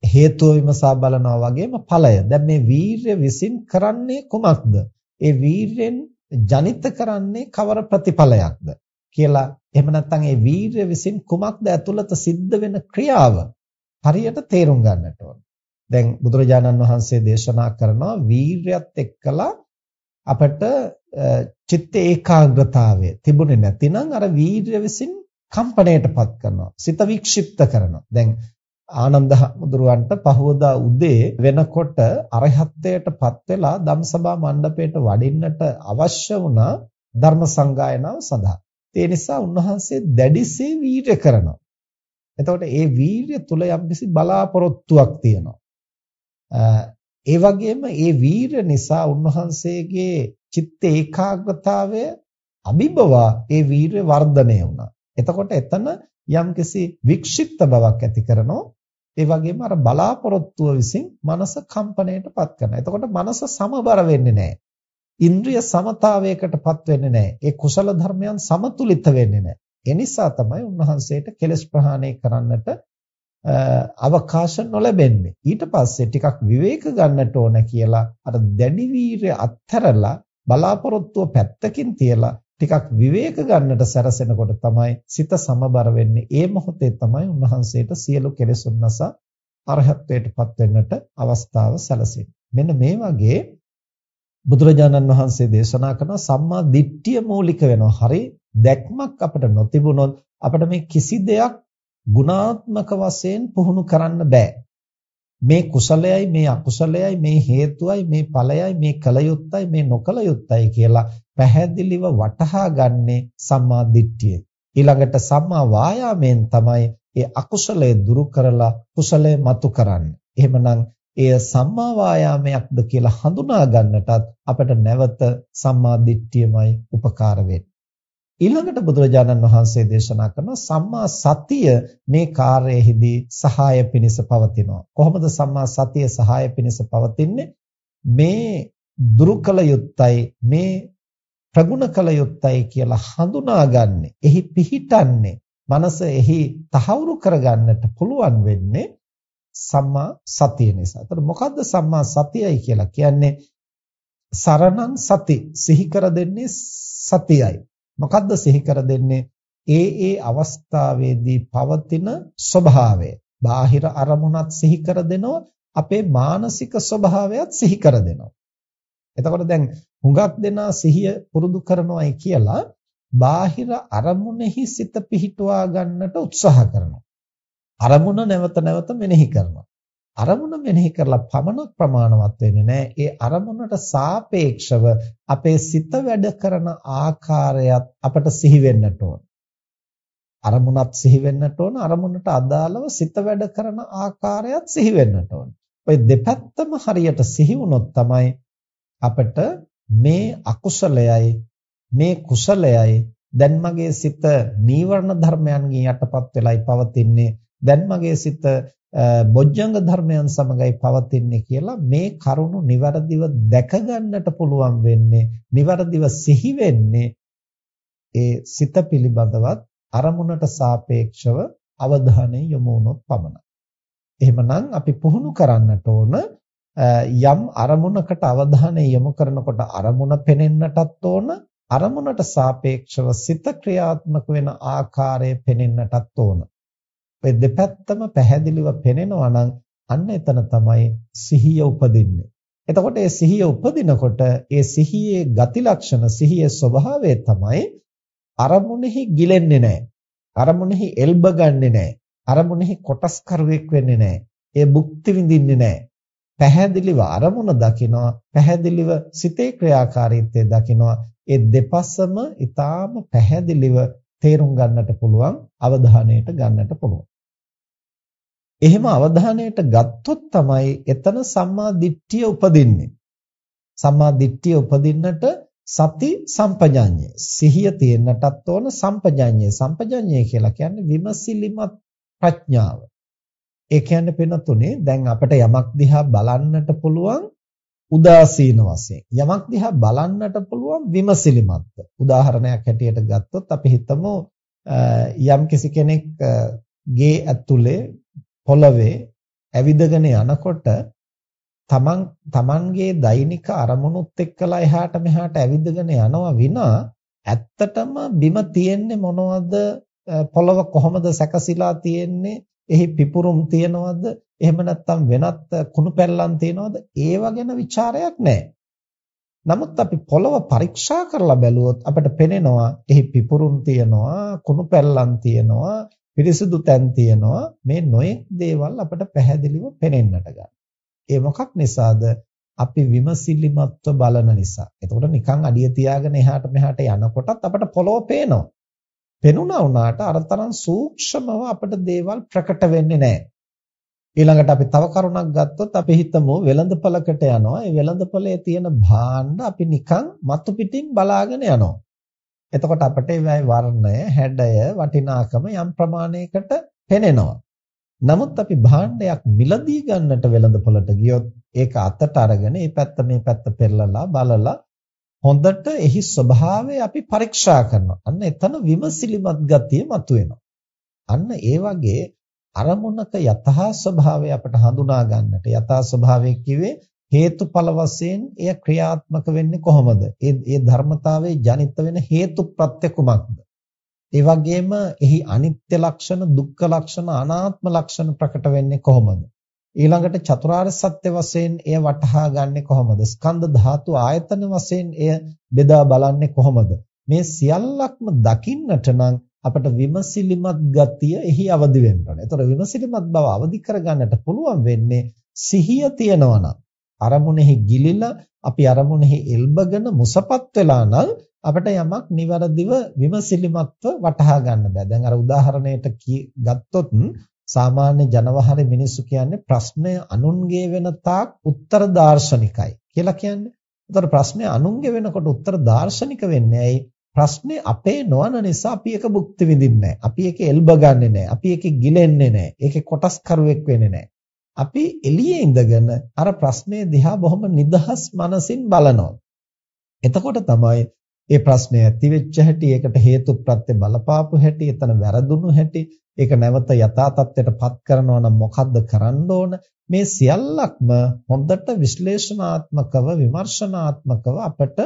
හේතුව විමසා බලනවා වගේම ඵලය. දැන් මේ වීරය විසින් කරන්නේ කුමක්ද? ඒ වීරයෙන් ජනිත කරන්නේ කවර ප්‍රතිඵලයක්ද කියලා එහෙම නැත්නම් ඒ වීරය විසින් කුමක්ද ඇතුළත සිද්ධ වෙන ක්‍රියාව හරියට තේරුම් ගන්නට ඕන. දැන් බුදුරජාණන් වහන්සේ දේශනා කරනවා වීරයත් එක්කලා අපට චිත්ත ඒකාග්‍රතාවය තිබුණේ නැතිනම් අර වීරය විසින් කම්පණයටපත් කරනවා. සිත වික්ෂිප්ත කරනවා. දැන් ආනන්ද මුදුරවන්ට පහවදා උදේ වෙනකොට අරහත්ත්වයටපත් වෙලා ධම්සභා මණ්ඩපයට වඩින්නට අවශ්‍ය වුණා ධර්ම සංගායනාව සඳහා. ඒ නිසා උන්වහන්සේ දැඩිසේ වීර්ය කරනවා. එතකොට ඒ වීර්ය තුල යම්කිසි බලාපොරොත්තුවක් තියෙනවා. ඒ වගේම ඒ වීර්ය නිසා උන්වහන්සේගේ චිත්ත ඒකාග්‍රතාවය අභිබවා ඒ වීර්ය වර්ධනය වුණා. එතකොට එතන යම්කිසි වික්ෂිප්ත බවක් ඇති කරනවා. ඒ වගේම අර බලාපොරොත්තුව විසින් මනස කම්පණයටපත් කරනවා. එතකොට මනස සමබර වෙන්නේ නැහැ. ඉන්ද්‍රිය සමතාවයකටපත් වෙන්නේ නැහැ. ඒ කුසල ධර්මයන් සමතුලිත වෙන්නේ නැහැ. ඒ නිසා තමයි උන්වහන්සේට කෙලෙස් ප්‍රහාණය කරන්නට අවකාශ නොලැබෙන්නේ. ඊට පස්සේ ටිකක් විවේක ගන්නට ඕන කියලා අර දැඩි වීරය අත්හැරලා බලාපොරොත්තුව පැත්තකින් තියලා ටිකක් විවේක ගන්නට සැරසෙනකොට තමයි සිත සමබර වෙන්නේ. ඒ මොහොතේ තමයි උන්වහන්සේට සියලු කෙලෙසුන් නැසා අරහත්ත්වයටපත් වෙන්නට අවස්ථාව සැලසෙන්නේ. මෙන්න මේ වගේ බුදුරජාණන් වහන්සේ දේශනා කරන සම්මා දිට්ඨිය මූලික වෙනවා. හරි දැක්මක් අපිට නොතිබුණොත් අපිට මේ කිසි දෙයක් ගුණාත්මක වශයෙන් පුහුණු කරන්න බෑ. මේ කුසලයයි මේ අකුසලයයි මේ හේතුවයි මේ ඵලයයි මේ කල යුත්තයි මේ නොකල යුත්තයි කියලා පැහැදිලිව වටහා ගන්නේ සම්මා දිට්ඨිය. ඊළඟට සම්මා වායාමයෙන් තමයි ඒ අකුසලය දුරු කරලා කුසලය මතු කරන්නේ. එහෙමනම් එය සම්මා වායාමයක්ද කියලා හඳුනා ගන්නටත් අපට නැවත සම්මා දිට්ඨියමයි උපකාර වෙන්නේ. ඊළඟට බුදුරජාණන් වහන්සේ දේශනා කරන සම්මා සතිය මේ කාර්යයේදී සහාය පිණිස පවතිනවා. කොහොමද සම්මා සතිය සහාය පිණිස පවතින්නේ? මේ දුරුකල යුත්තයි මේ ප්‍රගුණ කල යුත්තයි කියලා හඳුනාගන්නේ. එහි පිහිටන්නේ මනස එහි තහවුරු කරගන්නට පුළුවන් වෙන්නේ සම්මා සතිය නිසා. ඒතර මොකද්ද සම්මා සතියයි කියලා කියන්නේ? සරණං සති සිහි කර දෙන්නේ සතියයි. මොකද්ද සිහි කර දෙන්නේ? ඒ ඒ අවස්ථාවේදී පවතින ස්වභාවය. බාහිර අරමුණත් සිහි කර දෙනවා අපේ මානසික ස්වභාවයත් සිහි කර දෙනවා. එතකොට දැන් හුඟක් දෙනා සිහිය පුරුදු කරනවායි කියලා බාහිර අරමුණෙහි සිත පිහිටුවා ගන්නට උත්සාහ කරනවා. අරමුණ නැවත නැවත මෙනෙහි කරනවා. අරමුණ මෙනෙහි කරලා පමණක් ප්‍රමාණවත් වෙන්නේ නැහැ. ඒ අරමුණට සාපේක්ෂව අපේ සිත වැඩ කරන ආකාරයත් අපට සිහි වෙන්නට ඕන. අරමුණත් සිහි වෙන්නට ඕන. අරමුණට අදාළව සිත වැඩ කරන ආකාරයත් සිහි වෙන්නට ඕන. ඔය දෙපැත්තම හරියට සිහි වුණොත් තමයි අපිට මේ අකුසලයයි මේ කුසලයයි දැන් මගේ සිත නීවරණ ධර්මයන්ගෙන් යටපත් වෙලයි පවතින්නේ දැන් මගේ සිත බොජ්ජංග ධර්මයන් සමගයි පවතින්නේ කියලා මේ කරුණු નિවරදිව දැක ගන්නට පුළුවන් වෙන්නේ નિවරදිව සිහි වෙන්නේ ඒ සිත පිළිබඳවත් අරමුණට සාපේක්ෂව අවධානය යොමු වුණොත් පමණයි. එහෙමනම් අපි පුහුණු කරන්නට ඕන යම් අරමුණකට අවධානය යොමු කරනකොට අරමුණ පෙනෙන්නටත් ඕන අරමුණට සාපේක්ෂව සිත ක්‍රියාත්මක වෙන ආකාරය පෙනෙන්නටත් ඕන. ඔය දෙපැත්තම පැහැදිලිව පෙනෙනවා නම් අන්න එතන තමයි සිහිය උපදින්නේ. එතකොට ඒ සිහිය උපදිනකොට ඒ සිහියේ ගති ලක්ෂණ සිහියේ ස්වභාවය තමයි අරමුණෙහි ගිලෙන්නේ නැහැ. අරමුණෙහි එල්බ ගන්නෙ නැහැ. අරමුණෙහි කොටස් කරුවෙක් වෙන්නේ නැහැ. ඒ භුක්ති විඳින්නේ නැහැ. පැහැදිලිව අරමුණ දකිනවා පැහැදිලිව සිතේ ක්‍රියාකාරීත්වය දකිනවා ඒ දෙපසම ඊටාම පැහැදිලිව තේරුම් ගන්නට පුළුවන් අවධානයට ගන්නට පුළුවන්. එහෙම අවධානයට ගත්තොත් තමයි එතන සම්මා දිට්ඨිය උපදින්නේ. සම්මා දිට්ඨිය උපදින්නට සති සම්පජාඤ්ඤය. සිහිය තියෙන්නටත් ඕන සම්පජාඤ්ඤය. සම්පජාඤ්ඤය කියලා කියන්නේ විමසිලිමත් ප්‍රඥාව. ඒ කියන්නේ පෙන තුනේ දැන් අපිට යමක් දිහා බලන්නට පුළුවන් උදාසීන වශයෙන්. යමක් දිහා බලන්නට පුළුවන් විමසිලිමත්ව. උදාහරණයක් හැටියට ගත්තොත් අපි හිතමු යම් කිසි කෙනෙක් ගේ ඇතුලේ පොළවේ ඇවිදගෙන යනකොට තමන් තමන්ගේ දෛනික අරමුණුත් එක්කලා එහාට මෙහාට ඇවිදගෙන යනවා විනා ඇත්තටම බිම තියෙන්නේ මොනවද? පොළව කොහොමද සැකසීලා තියෙන්නේ? එහි පිපුරුම් තියනවද එහෙම නැත්නම් වෙනත් කුණු පැල්ලම් තියනවද ඒව ගැන ਵਿਚාරයක් නැහැ. නමුත් අපි පොළව පරීක්ෂා කරලා බැලුවොත් අපිට පේනවා එහි පිපුරුම් තියනවා කුණු පැල්ලම් තියනවා පිරිසිදු තැන් තියෙනවා මේ නොයෙක් දේවල් අපට පැහැදිලිව පේනෙන්නට ගන්න. ඒ මොකක් නිසාද? අපි විමසිලිමත්ව බලන නිසා. එතකොට නිකන් අඩිය තියාගෙන එහාට මෙහාට යනකොටත් අපට පොළොව පේනවා. පෙනුණා වුණාට අර තරම් සූක්ෂමව අපට දේවල් ප්‍රකට වෙන්නේ නැහැ. ඊළඟට අපි තව කරුණක් ගත්තොත් අපි හිතමු වෙළඳපළකට යනවා. ඒ වෙළඳපළේ තියෙන භාණ්ඩ අපි නිකන් මතු පිටින් බලාගෙන යනවා. එතකොට අපට ඒවයි වර්ණය, හැඩය, වටිනාකම යම් ප්‍රමාණයකට පෙනෙනවා. නමුත් අපි භාණ්ඩයක් මිලදී ගන්නට වෙළඳපොළට ගියොත් ඒක අතට අරගෙන මේ පැත්ත මේ පැත්ත පෙරලලා බලලා හොඳට එහි ස්වභාවය අපි පරීක්ෂා කරනවා. අන්න එතන විමසිලිමත් ගතිය මතුවෙනවා. අන්න ඒ වගේ අරමුණක යථා ස්වභාවය අපට හඳුනා ගන්නට යථා ස්වභාවය කිව්වේ හේතුඵල වශයෙන් එය ක්‍රියාත්මක වෙන්නේ කොහොමද? ඒ ඒ ධර්මතාවයේ ජනිත වෙන හේතු ප්‍රත්‍ය කුමක්ද? ඒ වගේම එහි අනිත්‍ය ලක්ෂණ, දුක්ඛ ලක්ෂණ, අනාත්ම ලක්ෂණ ප්‍රකට වෙන්නේ කොහොමද? ඊළඟට චතුරාර්ය සත්‍ය වශයෙන් එය වටහා ගන්නෙ කොහොමද? ස්කන්ධ ධාතු ආයතන වශයෙන් එය බෙදා බලන්නේ කොහොමද? මේ සියල්ලක්ම දකින්නට නම් අපට විමසිලිමත් ගතිය එහි අවදි වෙන්න ඕනේ. ඒතර විමසිලිමත් බව අවදි කරගන්නට පුළුවන් වෙන්නේ සිහිය තියෙනවා නම් අරමුණෙහි ගිලිලා අපි අරමුණෙහි එල්බගෙන මුසපත් වෙලා නම් අපිට යමක් નિවරදිව විමසිලිමත්ව වටහා ගන්න බෑ. දැන් අර උදාහරණයට ගත්තොත් සාමාන්‍ය ජනවහරේ මිනිස්සු කියන්නේ ප්‍රශ්නය අනුන්ගේ වෙන තාක් උත්තර දාර්ශනිකයි කියලා කියන්නේ. ඒතර ප්‍රශ්නය අනුන්ගේ වෙනකොට උත්තර දාර්ශනික වෙන්නේ ඇයි? ප්‍රශ්නේ අපේ නොවන නිසා අපි ඒක භුක්ති විඳින්නේ නැහැ. අපි ඒක එල්බ ගන්නෙ නැහැ. අපි ඒක ගිලෙන්නේ නැහැ. ඒකේ කොටස් කරුවෙක් වෙන්නේ නැහැ. අපි එළියේ ඉඳගෙන අර ප්‍රශ්නේ දිහා බොහොම නිදහස් මනසින් බලනවා. එතකොට තමයි ඒ ප්‍රශ්නේ ඇති වෙච්ච හැටි, ඒකට හේතු ප්‍රත්‍ය බලපාපු හැටි, එතන වැරදුණු හැටි, ඒක නැවත යථා තත්ත්වයටපත් කරනවා නම් මොකද්ද කරන්න ඕන? මේ සියල්ලක්ම හොඳට විශ්ලේෂණාත්මකව, විමර්ශනාත්මකව අපට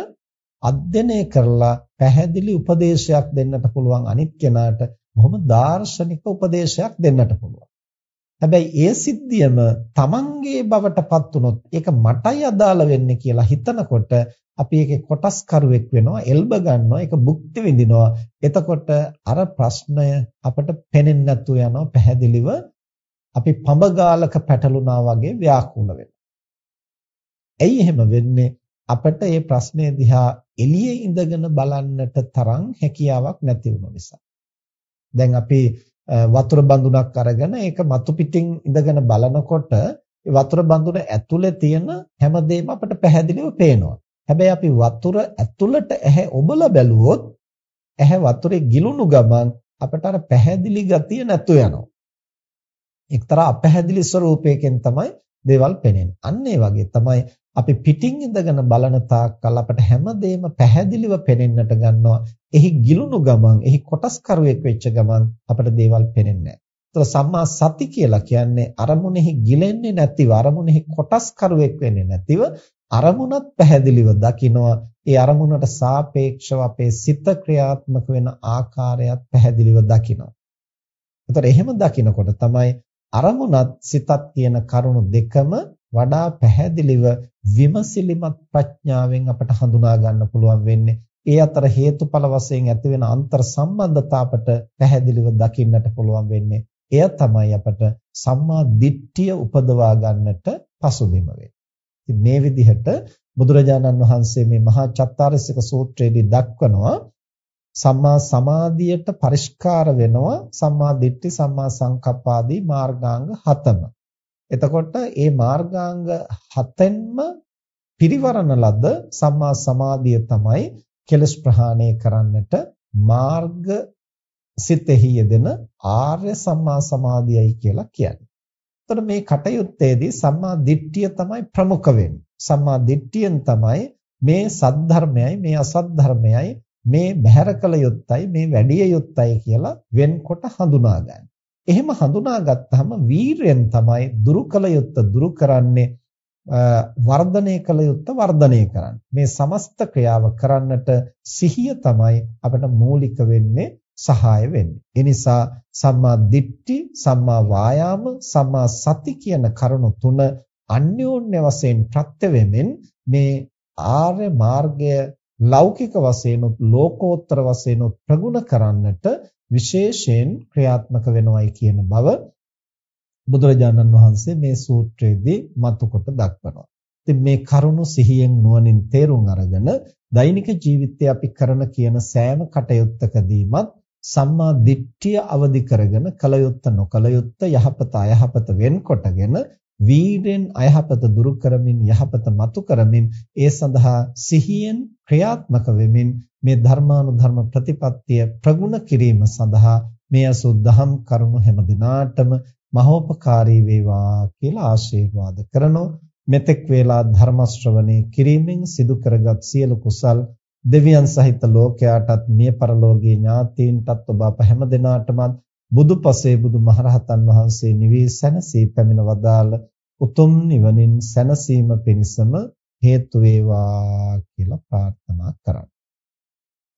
අධ්‍යයනය කරලා පැහැදිලි උපදේශයක් දෙන්නට පුළුවන් අනිත් කෙනාට බොහොම දාර්ශනික උපදේශයක් දෙන්නට පුළුවන්. හැබැයි ඒ සිද්ධියම තමන්ගේ බවටපත් වුනොත් ඒක මටයි අදාළ වෙන්නේ කියලා හිතනකොට අපි ඒකේ කොටස් කරුවෙක් වෙනවා එල්බ ගන්නවා ඒක භුක්ති විඳිනවා එතකොට අර ප්‍රශ්නය අපිට පෙනෙන්නේ නැතුව යනවා පැහැදිලිව අපි පඹගාලක පැටලුනා වගේ ව්‍යාකූල වෙනවා. ඇයි එහෙම වෙන්නේ? අපිට මේ ප්‍රශ්නේ දිහා එළියේ ඉඳගෙන බලන්නට තරම් හැකියාවක් නැති වුන නිසා. දැන් අපි වතුර බඳුනක් අරගෙන ඒක මතු පිටින් ඉඳගෙන බලනකොට ඒ වතුර බඳුන ඇතුලේ තියෙන හැමදේම අපිට පැහැදිලිව පේනවා. හැබැයි අපි වතුර ඇතුළට ඇහැ ඔබලා බැලුවොත් ඇහැ වතුරේ ගිලුණු ගමන් අපට අර පැහැදිලි ගතිය නැතු වෙනවා. එක්තරා අපැහැදිලි ස්වરૂපයකින් තමයි දේවල් පෙනෙන්නේ. අන්න ඒ වගේ තමයි අපි පිටින් ඉඳගෙන බලන තාක්කල් අපට හැමදේම පැහැදිලිව පෙනෙන්නට ගන්නවා. එහි ගිලුණු ගමන්, එහි කොටස් කරුවෙක් වෙච්ච ගමන් අපට දේවල් පෙනෙන්නේ නැහැ. සම්මා සති කියලා කියන්නේ අරමුණෙහි ගිලෙන්නේ නැතිව, අරමුණෙහි කොටස් කරුවෙක් වෙන්නේ නැතිව අරමුණත් පැහැදිලිව දකිනවා. ඒ අරමුණට සාපේක්ෂව අපේ සිත ක්‍රියාත්මක වෙන ආකාරයත් පැහැදිලිව දකිනවා. එතකොට එහෙම දකිනකොට තමයි අරමුණත් සිතත් කියන කරුණු දෙකම වඩා පැහැදිලිව විමසිලිමත් ප්‍රඥාවෙන් අපට හඳුනා ගන්න පුළුවන් වෙන්නේ. ඒ අතර හේතුඵල වශයෙන් ඇති වෙන අන්තර් සම්බන්ධතා අපට පැහැදිලිව දකින්නට පුළුවන් වෙන්නේ. එය තමයි අපට සම්මා දිට්ඨිය උපදවා ගන්නට පසුබිම මේ විදිහට බුදුරජාණන් වහන්සේ මේ මහා චත්තාරිසික සූත්‍රයේදී දක්වනවා සම්මා සමාධියට පරිස්කාර වෙනවා සම්මා දිට්ඨි සම්මා සංකප්පාදී මාර්ගාංග හතම. එතකොට මේ මාර්ගාංග හතෙන්ම පිරිවරණ ලද සම්මා සමාධිය තමයි කෙලස් ප්‍රහාණය කරන්නට මාර්ග සිතෙහි යෙදෙන ආර්ය සම්මා සමාධියයි කියලා කියන්නේ. එතකොට මේ කටයුත්තේදී සම්මා දිට්ඨිය තමයි ප්‍රමුඛ වෙන්නේ. සම්මා දිට්ඨියෙන් තමයි මේ සද්ධර්මයයි මේ අසද්ධර්මයයි මේ බහැර කළ යුත්තයි මේ වැඩිය යුත්තයි කියලා වෙන්කොට හඳුනාගන්නේ. එහෙම හඳුනාගත්තාම වීරයෙන් තමයි දුරු කළ යුත්ත දුරු කරන්නේ වර්ධනය කළ යුත්ත වර්ධනය කරන්නේ. මේ සමස්ත ක්‍රියාව කරන්නට සිහිය තමයි අපිට මූලික වෙන්නේ සහාය වෙන්නේ. ඒ නිසා සම්මා දිට්ඨි, සම්මා වායාම, සම්මා සති කියන කරුණු තුන අන්‍යෝන්‍ය වශයෙන් ප්‍රත්‍ය වෙමින් මේ ආර්ය මාර්ගය ලෞකික වශයෙන් ලෝකෝත්තර වශයෙන් ප්‍රගුණ කරන්නට විශේෂයෙන් ක්‍රියාත්මක වෙනවයි කියන බව බුදුරජාණන් වහන්සේ මේ සූත්‍රයේදී මතුකොට දක්වනවා. ඉතින් මේ කරුණු සිහියෙන් නුවණින් තේරුම් අරගෙන දෛනික ජීවිතයේ අපි කරන කියන සෑම කටයුත්තකදීමත් සම්මා දිට්ඨිය අවදි කරගෙන කලයුත්ත නොකලයුත්ත යහපත අයහපත වෙන්කොටගෙන වීරෙන් අයහපත දුරු කරමින් යහපත මතු කරමින් ඒ සඳහා සිහියෙන් ක්‍රියාත්මක වෙමින් මේ ධර්මානුධර්ම ප්‍රතිපත්තිය ප්‍රගුණ කිරීම සඳහා මේ අසුද්ධහම් කරුණු හැම දිනාටම මහෝපකාරී වේවා කියලා ආශිර්වාද කරනවා මෙතෙක් වේලා ධර්ම ශ්‍රවණේ කිරීමෙන් සිදු කරගත් සියලු කුසල් දෙවියන් සහිත ලෝකයාටත් මිය පරලෝකීය ඥාතීන්ටත් ඔබ අප හැම දිනාටම බුදුපසේ බුදුමහරහතන් වහන්සේ නිවී සැනසී පැමිණ වදාළ උතුම් නිවනින් සැනසීම පිණිසම හේතු වේවා කියලා ප්‍රාර්ථනා කරා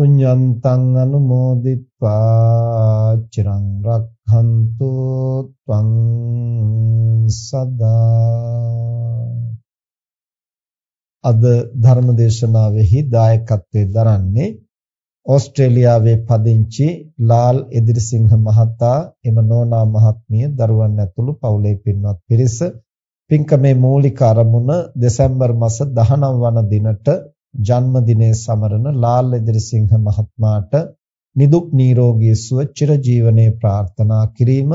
පුඤ්ඤන්තං අනුමෝදිත්වා චිරං රක්ඛන්තු ත්වං සදා. අද ධර්මදේශනාවෙහි දායකත්වයෙන් දරන්නේ ඕස්ට්‍රේලියාවේ පදිංචි ලාල් එදිරිසිංහ මහතා එම නෝනා මහත්මිය දරුවන් ඇතුළු පවුලේ පින්වත් පිරිස. පින්කමේ මූලික අරමුණ දෙසැම්බර් මාස 19 වන දිනට ජන්මදිනයේ සමරන ලාල් එදිරිසිංහ මහත්මයාට නිදුක් නිරෝගී සුව චිරජීවනයේ ප්‍රාර්ථනා කිරීම.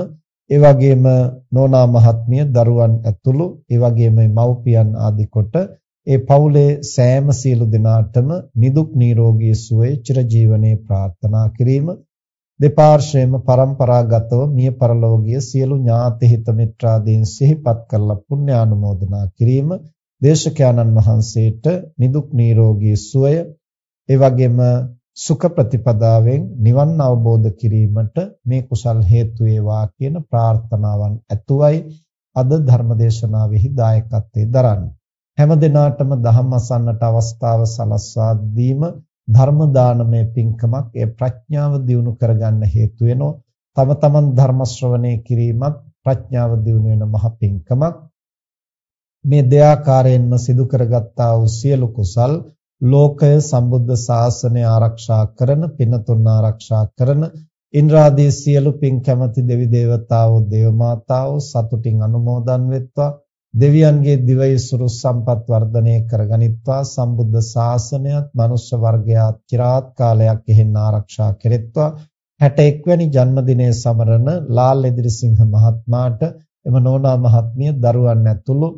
ඒ වගේම නෝනා මහත්මිය දරුවන් ඇතුළු ඒ වගේම මව්පියන් ආදී කොට ඒ පවුලේ සෑම සියලු දෙනාටම නිදුක් නිරෝගී සුවය චිරජීවනයේ ප්‍රාර්ථනා කිරීම. දෙපාර්ශ්වයේම પરම්පරාගතව මිය පරලෝකීය සියලු ඥාති හිත මිත්‍රාදීන් සිහිපත් කරලා පුණ්‍යානුමෝදනා කිරීම. දේශකයන්න් වහන්සේට නිදුක් නිරෝගී සුවය ඒ වගේම සුඛ ප්‍රතිපදාවෙන් නිවන් අවබෝධ කිරීමට මේ කුසල් හේතු වේවා කියන ප්‍රාර්ථනාවන් ඇතුවයි අද ධර්මදේශනාවෙහි දායකත්වයේ දරන්නේ. හැම දිනාටම ධම්ම අසන්නට අවස්ථාව සලස්වා දීම ධර්ම දානමය පින්කමක් ඒ ප්‍රඥාව දියුණු කරගන්න හේතු වෙනවා. තම තමන් ධර්ම ශ්‍රවණය කිරීමත් ප්‍රඥාව දියුණු වෙන මහ පින්කමක්. මේ දෙයාකාරයෙන්ම සිදු කරගත්තා වූ සියලු කුසල් ලෝකය සම්බුද්ධ ශාසනය ආරක්ෂා කරන පිනතුන් ආරක්ෂා කරන ඉන්ද්‍රාදී සියලු පින් කැමැති දෙවි දේවතාවෝ දේව මාතාවෝ සතුටින් අනුමෝදන් වෙත්වා. දෙවියන්ගේ දිවයිසුරු සම්පත් වර්ධනය කරගනිත්වා සම්බුද්ධ ශාසනයත් මනුෂ්‍ය වර්ගයාත් চিරාත් කාලයක් එහෙන් ආරක්ෂා කෙරෙත්වා. 61 වෙනි ජන්මදිනයේ සමරන ලාල් එදිරිසිංහ මහත්මයාට එම නෝනා මහත්මිය දරුවන් ඇතුළු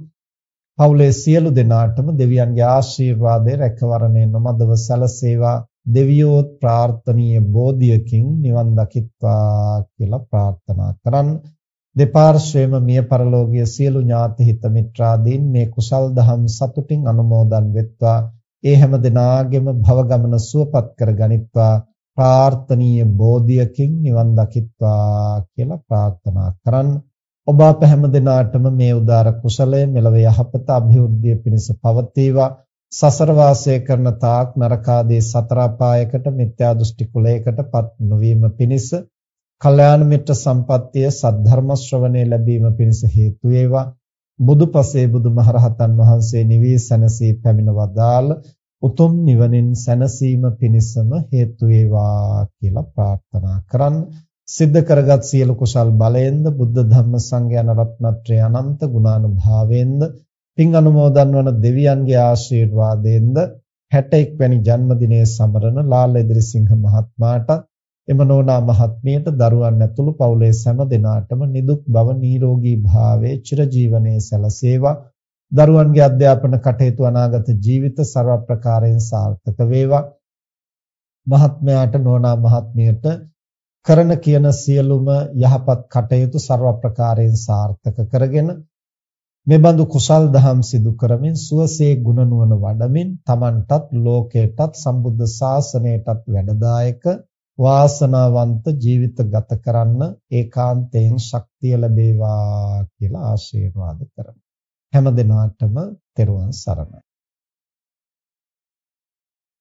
පවුලේ සියලු දෙනාටම දෙවියන්ගේ ආශිර්වාදය රැකවරණය නොමදව සැලසේවා. දෙවියෝත් ප්‍රාර්ථනීය බෝධියකින් නිවන් දකිත්වා කියලා ප්‍රාර්ථනා කරන්න. දෙපාර්ශ්වයේම මිය පරලෝකීය සියලු ඥාති හිත මිත්‍රාදීන් මේ කුසල් දහම් සතුටින් අනුමෝදන් වෙත්වා. ඒ හැම දිනාගෙම භව ගමන සුවපත් කර ගනිත්වා. ප්‍රාර්ථනීය බෝධියකින් නිවන් දකිත්වා කියලා ප්‍රාර්ථනා කරන්න. ඔබ අප හැම දිනාටම මේ උදාර කුසලය මෙලව යහපත અભිවෘද්ධිය පිණිස පවතිවා. සසර වාසය කරන තාක් නරකාදී සතර අපායකට මිත්‍යා දෘෂ්ටි කුලයකටපත් නොවීම පිණිස කල්යාණ මිත්‍ර සම්පත්තිය සද්ධර්ම ශ්‍රවණය ලැබීම පිණිස හේතු වේවා. බුදුපසේ බුදුමහරහතන් වහන්සේ නිවී සැනසී පැමිණ වදාළ උතුම් නිවනින් සැනසීම පිණිසම හේතු වේවා කියලා ප්‍රාර්ථනා කරන්න. සිද්ධ කරගත් සියලු කුසල් බලයෙන්ද බුද්ධ ධම්ම සංඝයාන රත්නත්‍රය අනන්ත ගුණානුභාවයෙන්ද පින් අනුමෝදන් වන දෙවියන්ගේ ආශිර්වාදයෙන්ද 61 වැනි ජන්මදිනයේ සමරන ලාල් ඉදිරිසිංහ මහත්මයාට එම නෝනා මහත්මියට දරුවන් ඇතුළු පවුලේ සෑම දෙනාටම නිදුක් බව නිරෝගී භාවයේ චිරජීවනයේ සැලසේවා. දරුවන්ගේ අධ්‍යාපන කටයුතු අනාගත ජීවිත ਸਰව ප්‍රකාරයෙන් සාර්ථක වේවා. මහත්මයාට නෝනා මහත්මියට කරන කියන සියලුම යහපත් කටයුතු ਸਰව ප්‍රකාරයෙන් සාර්ථක කරගෙන මේ බඳු කුසල් දහම් සිදු කරමින් සුවසේ ගුණ නුවණ වඩමින් Tamanටත් ලෝකයටත් සම්බුද්ධ ශාසනයටත් වැඩදායක වාසනාවන්ත ජීවිත ගත කරන්න ඒකාන්තයෙන් ශක්තිය ලැබේවා කියලා ආශිර්වාද කරමු. හැම දිනාටම තෙරුවන් සරණයි.